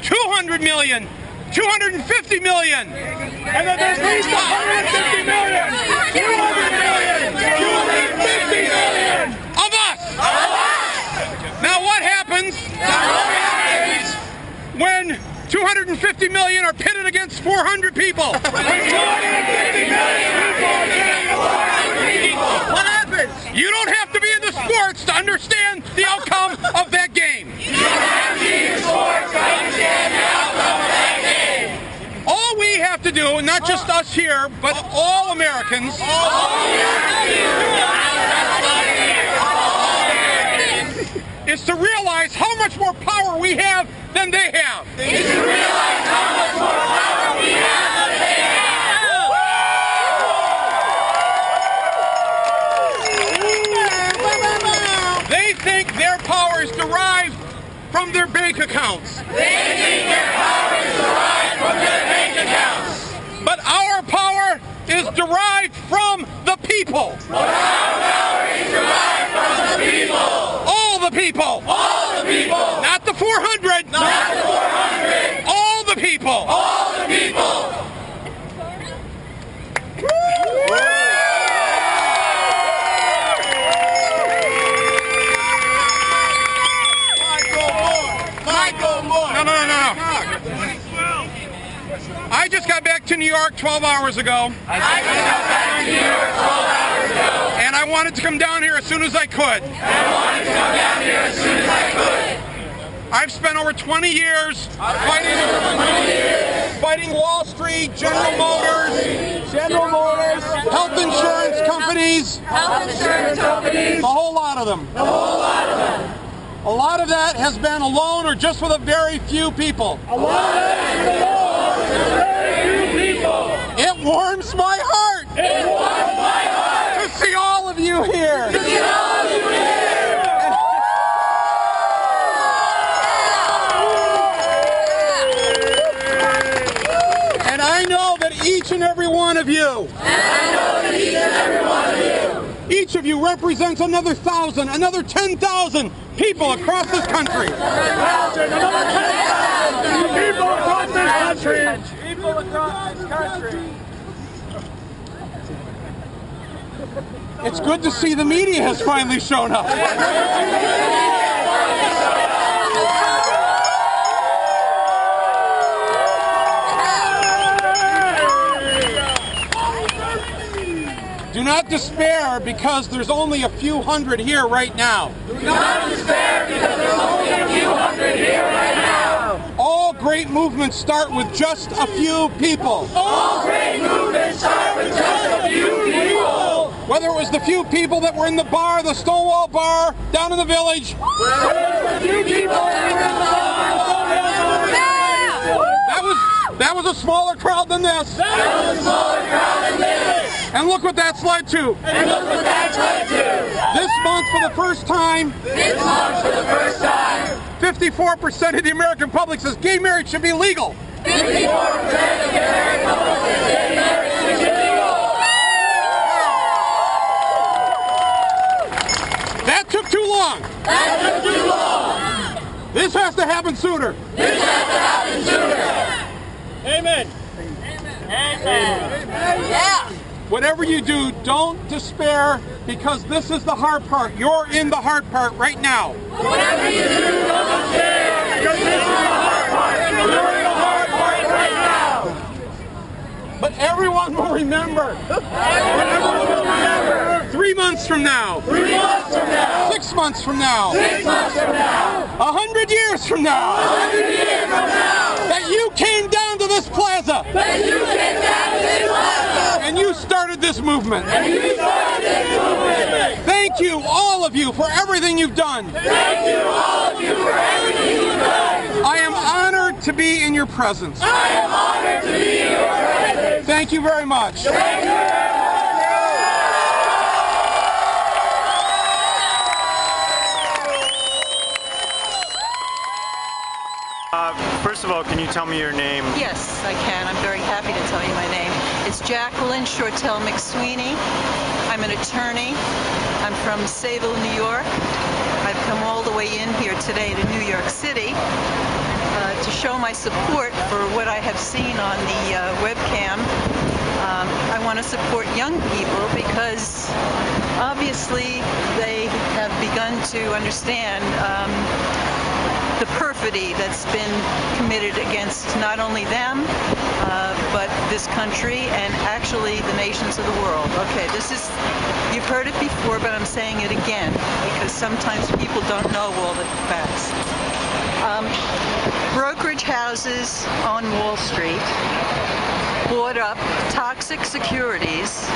200 million, 250 million. And then there's at least 150 million, 200 million, 250 million of us. Now what happens? When 250 million are pitted against 400 people. What happens? You don't have to be in the sports to understand the outcome of that game. You don't have to be in sports to understand the outcome of that game. All we have to do, not just us here, but all Americans, is to realize how much more power we have than they have. Is to realize how much more power we have than they have. They think their power is derived from their bank accounts. They think their power is derived from their bank accounts. But our power is derived from the people. But our power is derived from the people. All the people. All the people. Not the 400. Not the 400. All the people. All the people. Michael Moore. No, no, no, no, no. I just got back to New York 12 hours ago. I just got back to New York 12 hours ago. I wanted to come down here as soon as I could. I wanted to come down here as soon as I could. I've spent over 20 years fighting, fighting Wall Street, General Motors, General Motors, health insurance companies, Health insurance companies. a whole lot of them. A whole lot of them. A lot of that has been alone or just with a very few people. A lot of it is alone with very few people. It warms my heart. It warms my heart. To see all of you here. To see all of you here. And I know that each and every one of you. And I know that each and every one of you. Each of you represents another thousand, another 10,000 people across this country. Another 10,000 people across this country. People across this country. It's good to see the media has finally shown up. Do not despair because there's only a few hundred here right now. Do not despair because there's only a few hundred here right now. All great movements start with just a few people. All great movements start with just a few people. Whether it was the few people that were in the bar, the Stonewall Bar down in the village. A few people That was that was a smaller crowd than this. That was a smaller crowd than this. And look what that's led to. And look what that's led to. This month, for the first time, This month for the first time, 54% of the American public says gay marriage should be legal. 54% of the American public says gay marriage should be legal. That took too long. That took too long. This has to happen sooner. This has to happen sooner. Amen. Amen. Yeah. Whatever you do, don't despair because this is the hard part. You're in the hard part right now. Whatever you do, don't despair because this is the hard part. You're in the hard part right now. But everyone will remember. Everyone will remember. Three months from now. Three months from now. Six months from now. Six months from now. A hundred years from now. A hundred years from now. That you came down to this plaza. That you came down to this plaza. And you started this movement. And you started this movement. Thank you, all of you, for everything you've done. Thank you, all of you, for everything you've done. I am honored to be in your presence. I am honored to be in your presence. Thank you very much. Thank you Uh, first of all, can you tell me your name? Yes, I can. I'm very happy to tell you my name. It's Jacqueline Shortell McSweeney. I'm an attorney. I'm from Sayville, New York. I've come all the way in here today to New York City. uh, to show my support for what I have seen on the uh, webcam. Um, I want to support young people because obviously they have begun to understand um, the perfidy that's been committed against not only them, uh, but this country and actually the nations of the world. Okay, this is, you've heard it before, but I'm saying it again because sometimes people don't know all the facts. Um, brokerage houses on Wall Street bought up toxic securities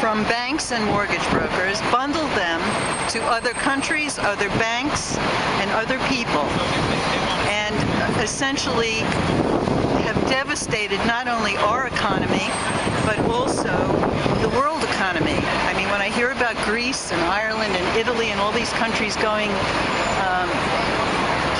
from banks and mortgage brokers, bundled them to other countries, other banks, and other people, and essentially have devastated not only our economy, but also the world economy. I mean, when I hear about Greece and Ireland and Italy and all these countries going um,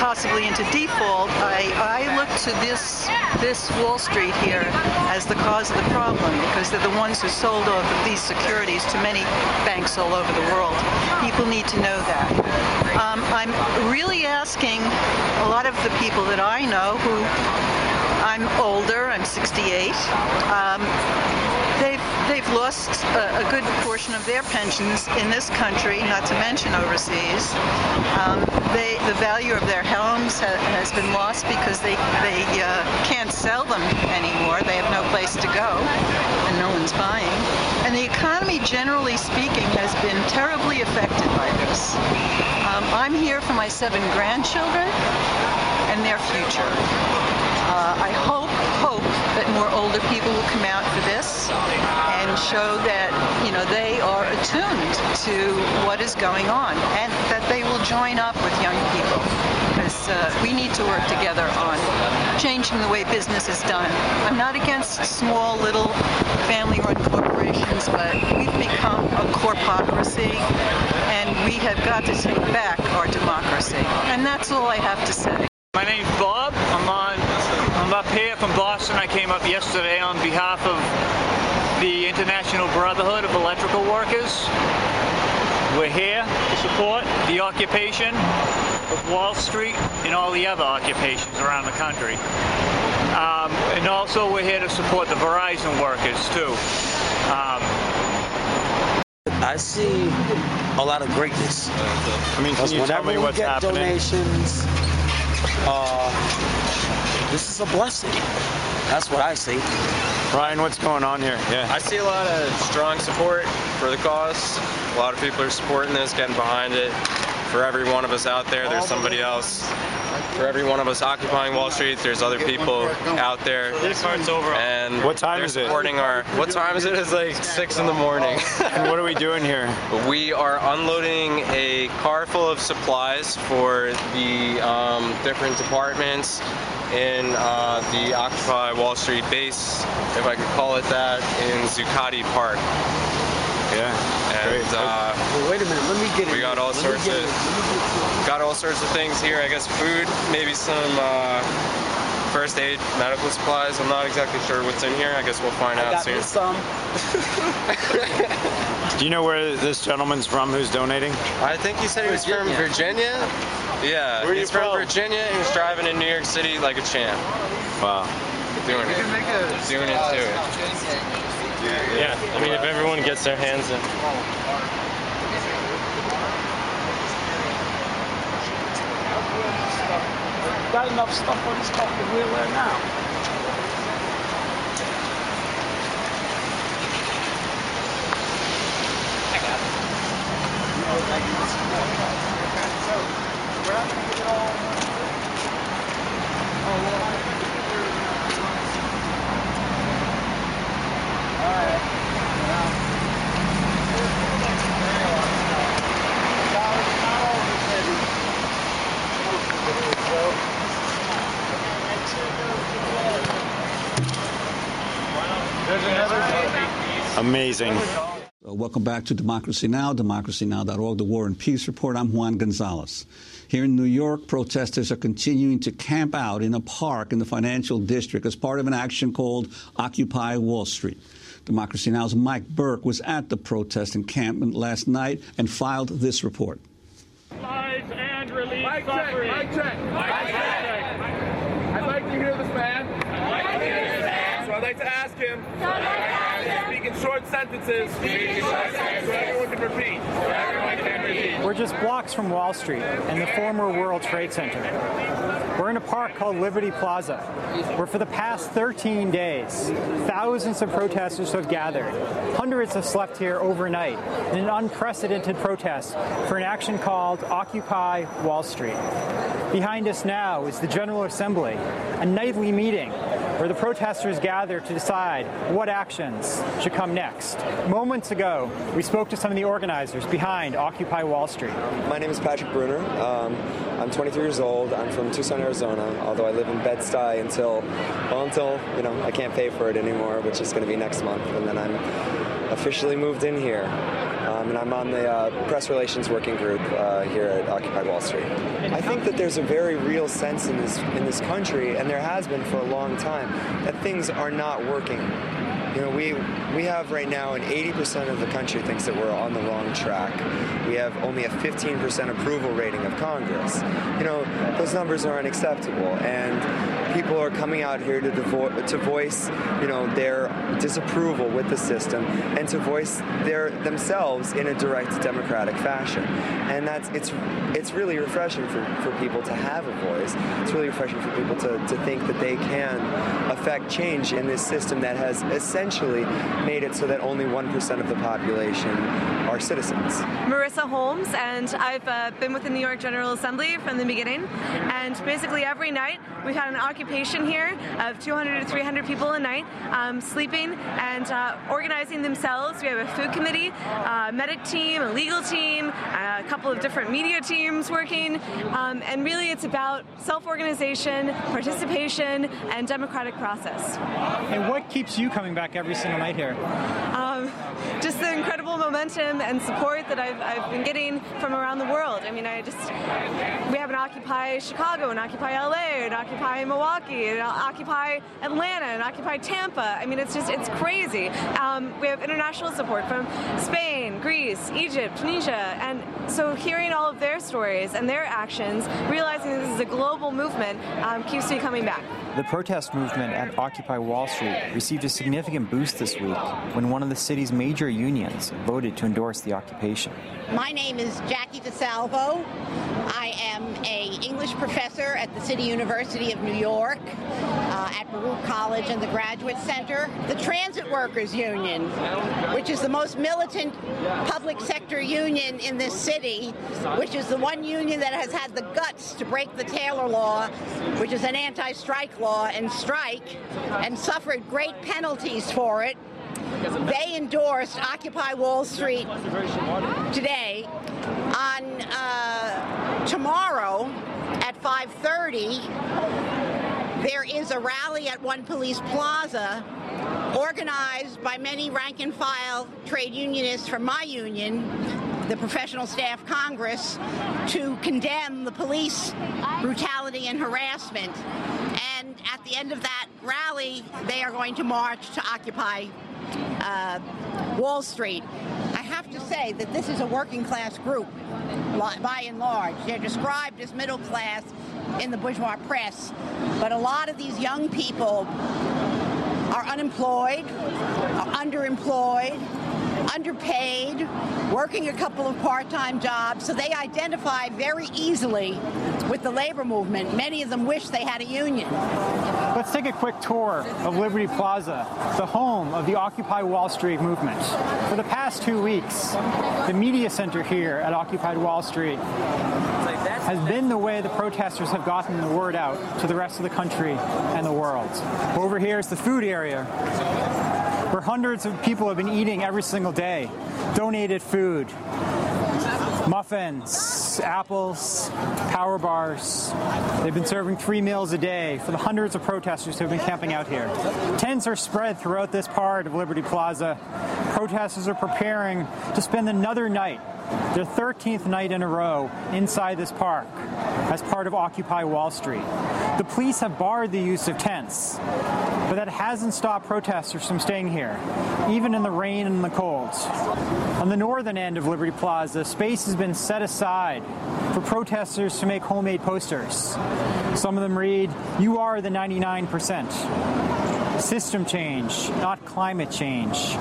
possibly into default, I, I look to this this Wall Street here as the cause of the problem because they're the ones who sold off of these securities to many banks all over the world. People need to know that. Um, I'm really asking a lot of the people that I know who I'm older, I'm 68. Um, they've they've lost a, a, good portion of their pensions in this country, not to mention overseas. Um, they, the value of their homes ha, has been lost because they they uh, can't sell them anymore. They have no place to go, and no one's buying. And the economy, generally speaking, has been terribly affected by this. Um, I'm here for my seven grandchildren and their future. Uh, I hope, hope that more older people will come out for this and show that, you know, they are attuned to what is going on and that they will join up with young people because uh, we need to work together on changing the way business is done. I'm not against small, little, family-run corporations, but we've become a corpocracy and we have got to take back our democracy. And that's all I have to say. My name's Bob. I'm on. I'm up here from Boston. I came up yesterday on behalf of the International Brotherhood of Electrical Workers. We're here to support the occupation of Wall Street and all the other occupations around the country. Um, and also we're here to support the Verizon workers too. Um, I see a lot of greatness. I mean, can you tell me what's we get happening? donations, uh, this is a blessing. That's what I see. Ryan, what's going on here? Yeah. I see a lot of strong support for the cause. A lot of people are supporting this, getting behind it. For every one of us out there, there's somebody else. For every one of us occupying Wall Street, there's other people out there. This part's over. And What time is it? supporting our. What time is it? It's like six in the morning. and what are we doing here? We are unloading a car full of supplies for the um, different departments in uh, the Occupy Wall Street base, if I could call it that, in Zuccotti Park. Yeah. And uh, Well, wait a minute. Let me get it. we got all Let sorts of got all sorts of things here. I guess food, maybe some uh, first aid, medical supplies. I'm not exactly sure what's in here. I guess we'll find I out got soon. me some. Do you know where this gentleman's from who's donating? I think he said he was from Virginia. Yeah, Where are he's you from from? Virginia. He was driving in New York City like a champ. Wow. Doing it. Doing it to it. Yeah, I mean, if everyone gets their hands in. Got enough stuff on this fucking wheel there now. amazing. Welcome back to Democracy Now!, democracynow.org, the War and Peace Report. I'm Juan Gonzalez. Here in New York, protesters are continuing to camp out in a park in the financial district as part of an action called Occupy Wall Street. Democracy Now!'s Mike Burke was at the protest encampment last night and filed this report. Lies and relief Mike suffering. Check, Mike check. Mike check. I'd like to hear this man. I'd like to hear this man. So I'd like to ask him short sentences. We're just blocks from Wall Street and the former World Trade Center. We're in a park called Liberty Plaza, where for the past 13 days, thousands of protesters have gathered. Hundreds have slept here overnight in an unprecedented protest for an action called Occupy Wall Street. Behind us now is the General Assembly, a nightly meeting where the protesters gather to decide what actions should come next. Moments ago, we spoke to some of the organizers behind Occupy Wall Street. My name is Patrick Bruner. Um, I'm 23 years old. I'm from Tucson, Arizona, although I live in Bed-Stuy until, well, until, you know, I can't pay for it anymore, which is going to be next month. And then I'm officially moved in here. Um, and I'm on the uh, press relations working group uh, here at Occupy Wall Street. I think that there's a very real sense in this in this country, and there has been for a long time, that things are not working. You know, we we have right now, and 80% of the country thinks that we're on the wrong track. We have only a 15% approval rating of Congress. You know, those numbers are unacceptable, and people are coming out here to devo- to voice, you know, their disapproval with the system and to voice their themselves in a direct democratic fashion. And that's it's it's really refreshing for, for people to have a voice. It's really refreshing for people to, to think that they can affect change in this system that has essentially made it so that only 1% of the population are citizens. Marissa Holmes, and I've uh, been with the New York General Assembly from the beginning. And basically, every night we've had an occupation here of 200 to 300 people a night um, sleeping and uh, organizing themselves. We have a food committee, a medic team, a legal team, a couple of different media teams working. Um, and really, it's about self organization, participation, and democratic process. And what keeps you coming back every single night here? Um, just the incredible momentum and support that I've, I've been getting from around the world. I mean, I just, we have an Occupy Chicago, an Occupy LA, an Occupy Milwaukee, an Occupy Atlanta, an Occupy Tampa. I mean, it's just, it's crazy. Um, we have international support from Spain, Greece, Egypt, Tunisia. And so hearing all of their stories and their actions, realizing this is a global movement, um, keeps me coming back. The protest movement at Occupy Wall Street received a significant boost this week when one of the city's major unions voted to endorse the occupation. My name is Jackie DiSalvo. I am a English professor at the City University of New York, uh, at Baruch College and the Graduate Center. The Transit Workers Union, which is the most militant public sector union in this city, which is the one union that has had the guts to break the Taylor Law, which is an anti-strike law, and strike, and suffered great penalties for it. They endorsed Occupy Wall Street today. On uh, tomorrow at 5:30, there is a rally at One Police Plaza, organized by many rank and file trade unionists from my union, the Professional Staff Congress, to condemn the police brutality and harassment. And at the end of that rally, they are going to march to occupy uh, Wall Street. I have to say that this is a working class group, by and large. They're described as middle class in the bourgeois press, but a lot of these young people are unemployed, are underemployed, underpaid, working a couple of part time jobs, so they identify very easily with the labor movement. Many of them wish they had a union. Let's take a quick tour of Liberty Plaza, the home of the Occupy Wall Street movement. For the past two weeks, the media center here at Occupied Wall Street has been the way the protesters have gotten the word out to the rest of the country and the world. Over here is the food area where hundreds of people have been eating every single day donated food, muffins, apples, power bars. They've been serving three meals a day for the hundreds of protesters who have been camping out here. Tents are spread throughout this part of Liberty Plaza. Protesters are preparing to spend another night, their 13th night in a row, inside this park as part of Occupy Wall Street. The police have barred the use of tents, but that hasn't stopped protesters from staying here, even in the rain and the cold. On the northern end of Liberty Plaza, space has been set aside for protesters to make homemade posters. Some of them read, You are the 99%. System change, not climate change.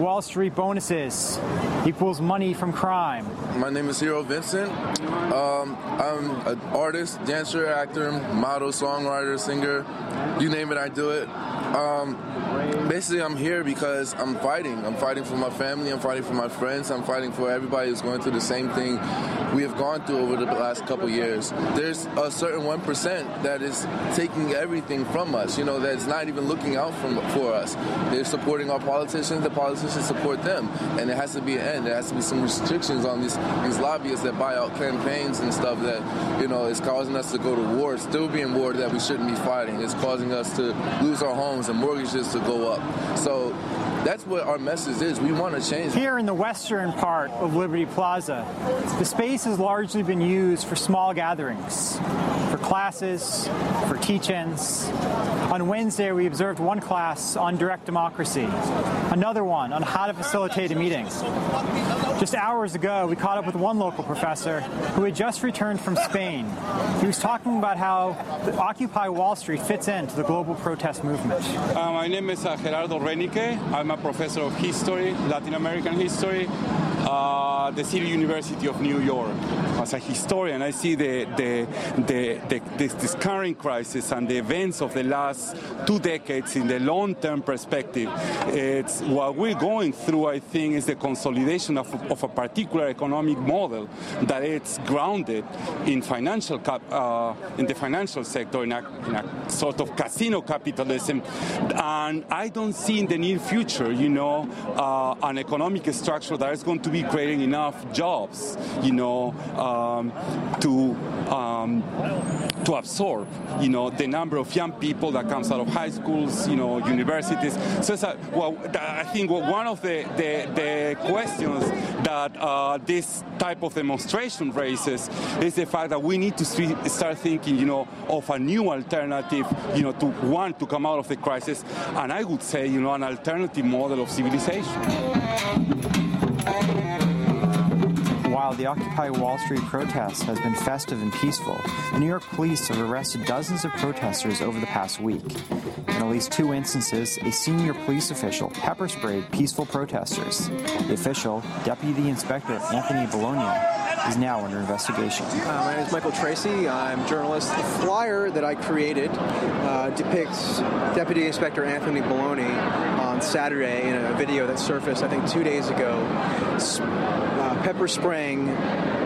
Wall Street bonuses equals money from crime. My name is Hero Vincent. Um, I'm an artist, dancer, actor, model, songwriter, singer. You name it, I do it. Um, basically, I'm here because I'm fighting. I'm fighting for my family. I'm fighting for my friends. I'm fighting for everybody who's going through the same thing we have gone through over the last couple years. There's a certain one percent that is taking everything from us. You know, that's not even looking out from, for us. They're supporting our politicians. The politicians support them, and it has to be an end. There has to be some restrictions on these these lobbyists that buy out campaigns and stuff that you know is causing us to go to war, still be in war that we shouldn't be fighting. It's causing us to lose our homes and mortgages to go up. So that's what our message is. We want to change. Here in the western part of Liberty Plaza, the space has largely been used for small gatherings, for classes, for teach-ins. On Wednesday, we observed one class on direct democracy, another one on how to facilitate a meeting. Just hours ago, we caught up with one local professor who had just returned from Spain. He was talking about how Occupy Wall Street fits into the global protest movement. Uh, my name is uh, Gerardo Renique. I'm a professor of history, Latin American history, uh, the City University of New York. As a historian, I see the, the, the, the this, this current crisis and the events of the last two decades in the long-term perspective. It's what we're going through. I think is the consolidation of, of a particular economic model that it's grounded in financial cap, uh, in the financial sector in a, in a sort of casino capitalism, and I don't see in the near future, you know, uh, an economic structure that is going to be creating enough jobs, you know, um, to um, to absorb, you know, the number of young people that comes out of high schools, you know, universities. So a, well, I think one of the, the, the questions that uh, this type of demonstration raises is the fact that we need to start thinking, you know, of a new alternative, you know, to want to come out of the crisis, and I would say, you know, an alternative model of civilization. While the Occupy Wall Street protest has been festive and peaceful, the New York police have arrested dozens of protesters over the past week. In at least two instances, a senior police official pepper sprayed peaceful protesters. The official, Deputy Inspector Anthony Bologna, is now under investigation. Uh, my name is Michael Tracey. I'm a journalist. The flyer that I created uh, depicts Deputy Inspector Anthony Bologna on Saturday in a video that surfaced, I think, two days ago, pepper spraying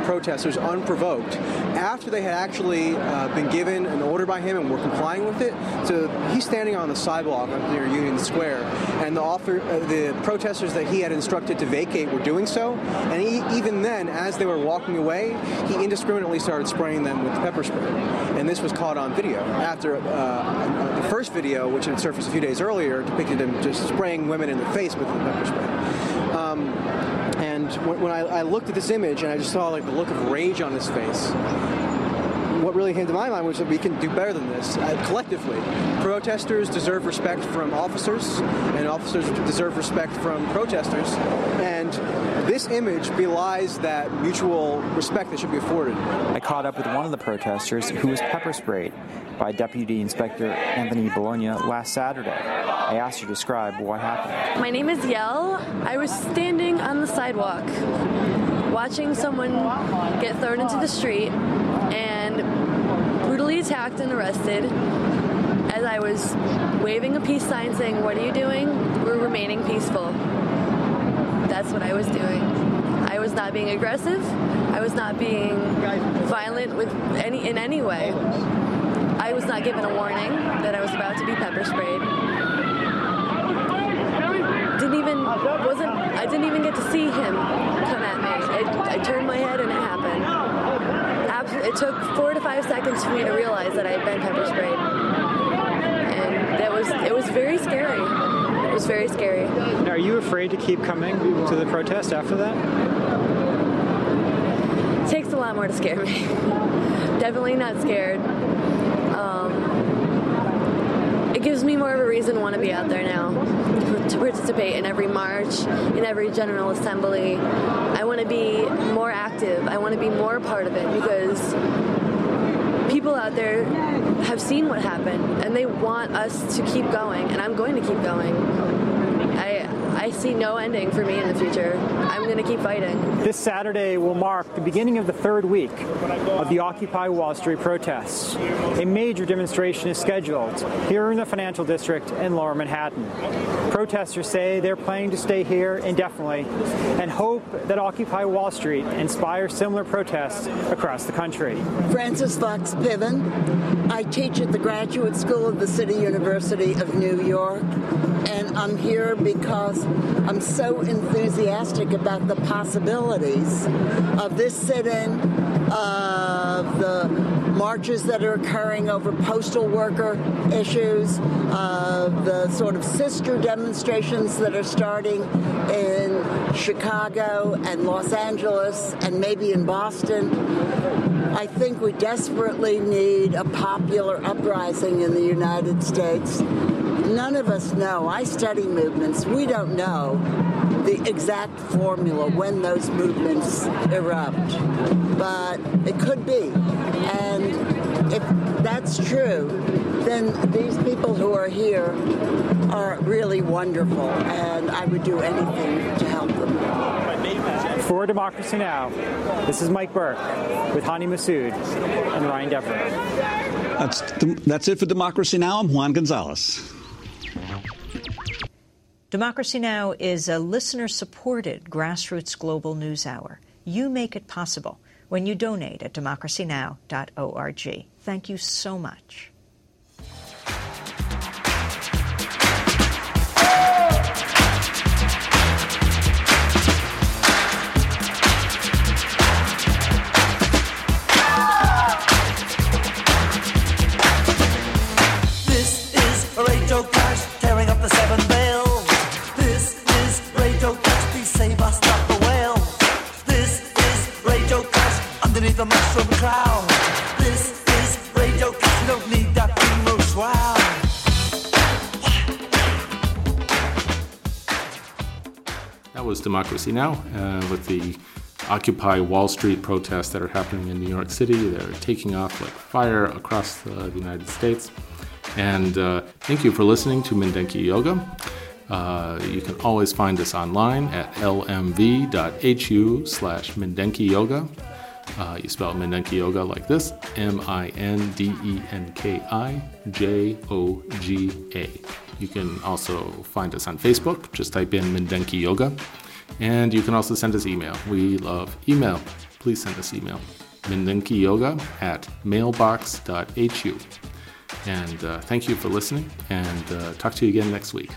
protesters unprovoked after they had actually uh, been given an order by him and were complying with it. So he's standing on the sidewalk near Union Square, and the, offer, uh, the protesters that he had instructed to vacate were doing so. And he, even then, as they were walking away, he indiscriminately started spraying them with pepper spray. And this was caught on video. After uh, the first video, which had surfaced a few days earlier, depicted him just spraying women in the face with the pepper spray. Um, when, I, I, looked at this image and I just saw like the look of rage on his face, what really came to my mind was that we can do better than this uh, collectively. Protesters deserve respect from officers, and officers deserve respect from protesters. And this image belies that mutual respect that should be afforded. I caught up with one of the protesters who was pepper sprayed by Deputy Inspector Anthony Bologna last Saturday. I asked her to describe what happened. My name is Yell. I was standing on the sidewalk watching someone get thrown into the street and brutally attacked and arrested as I was waving a peace sign saying, What are you doing? We're remaining peaceful. That's what I was doing. I was not being aggressive. I was not being violent with any in any way. I was not given a warning that I was about to be pepper sprayed. Didn't even wasn't I didn't even get to see him come at me. It, I turned my head and it happened. Absol- it took four to five seconds for me to realize that I had been pepper sprayed, and that was it was very scary. It was very scary. Are you afraid to keep coming to the protest after that? It takes a lot more to scare me. Definitely not scared. Um, it gives me more of a reason to want to be out there now, to participate in every march, in every general assembly. I want to be more active. I want to be more part of it because people out there have seen what happened and they want us to keep going, and I'm going to keep going. I I see no ending for me in the future. I'm going to keep fighting. This Saturday will mark the beginning of the third week of the Occupy Wall Street protests. A major demonstration is scheduled here in the financial district in lower Manhattan. Protesters say they're planning to stay here indefinitely and hope that Occupy Wall Street inspires similar protests across the country. Frances Fox Piven. I teach at the Graduate School of the City University of New York, and I'm here because I'm so enthusiastic about the possibilities of this sit-in, of the marches that are occurring over postal worker issues, of the sort of sister demonstrations that are starting in Chicago and Los Angeles and maybe in Boston. I think we desperately need a popular uprising in the United States. None of us know. I study movements. We don't know the exact formula when those movements erupt, but it could be. And if that's true, then these people who are here are really wonderful, and I would do anything to help them. For Democracy Now!, this is Mike Burke with Hany Massoud and Ryan Devereaux. That's, that's it for Democracy Now! I'm Juan Gonzalez. Democracy Now! is a listener supported grassroots global news hour. You make it possible when you donate at democracynow.org. Thank you so much. Democracy Now! Uh, with the Occupy Wall Street protests that are happening in New York City. They're taking off like fire across uh, the United States. And uh, thank you for listening to Mindenki Joga. Uh, you can always find us online at lmv.hu slash Mindenki Joga. Uh, you spell Mindenki Joga like this M I N D E N K I J O G A. You can also find us on Facebook. Just type in Mindenki Joga. And you can also send us email. We love email. Please send us email. Mindenkijoga at mailbox.hu. And uh, thank you for listening, and uh, talk to you again next week.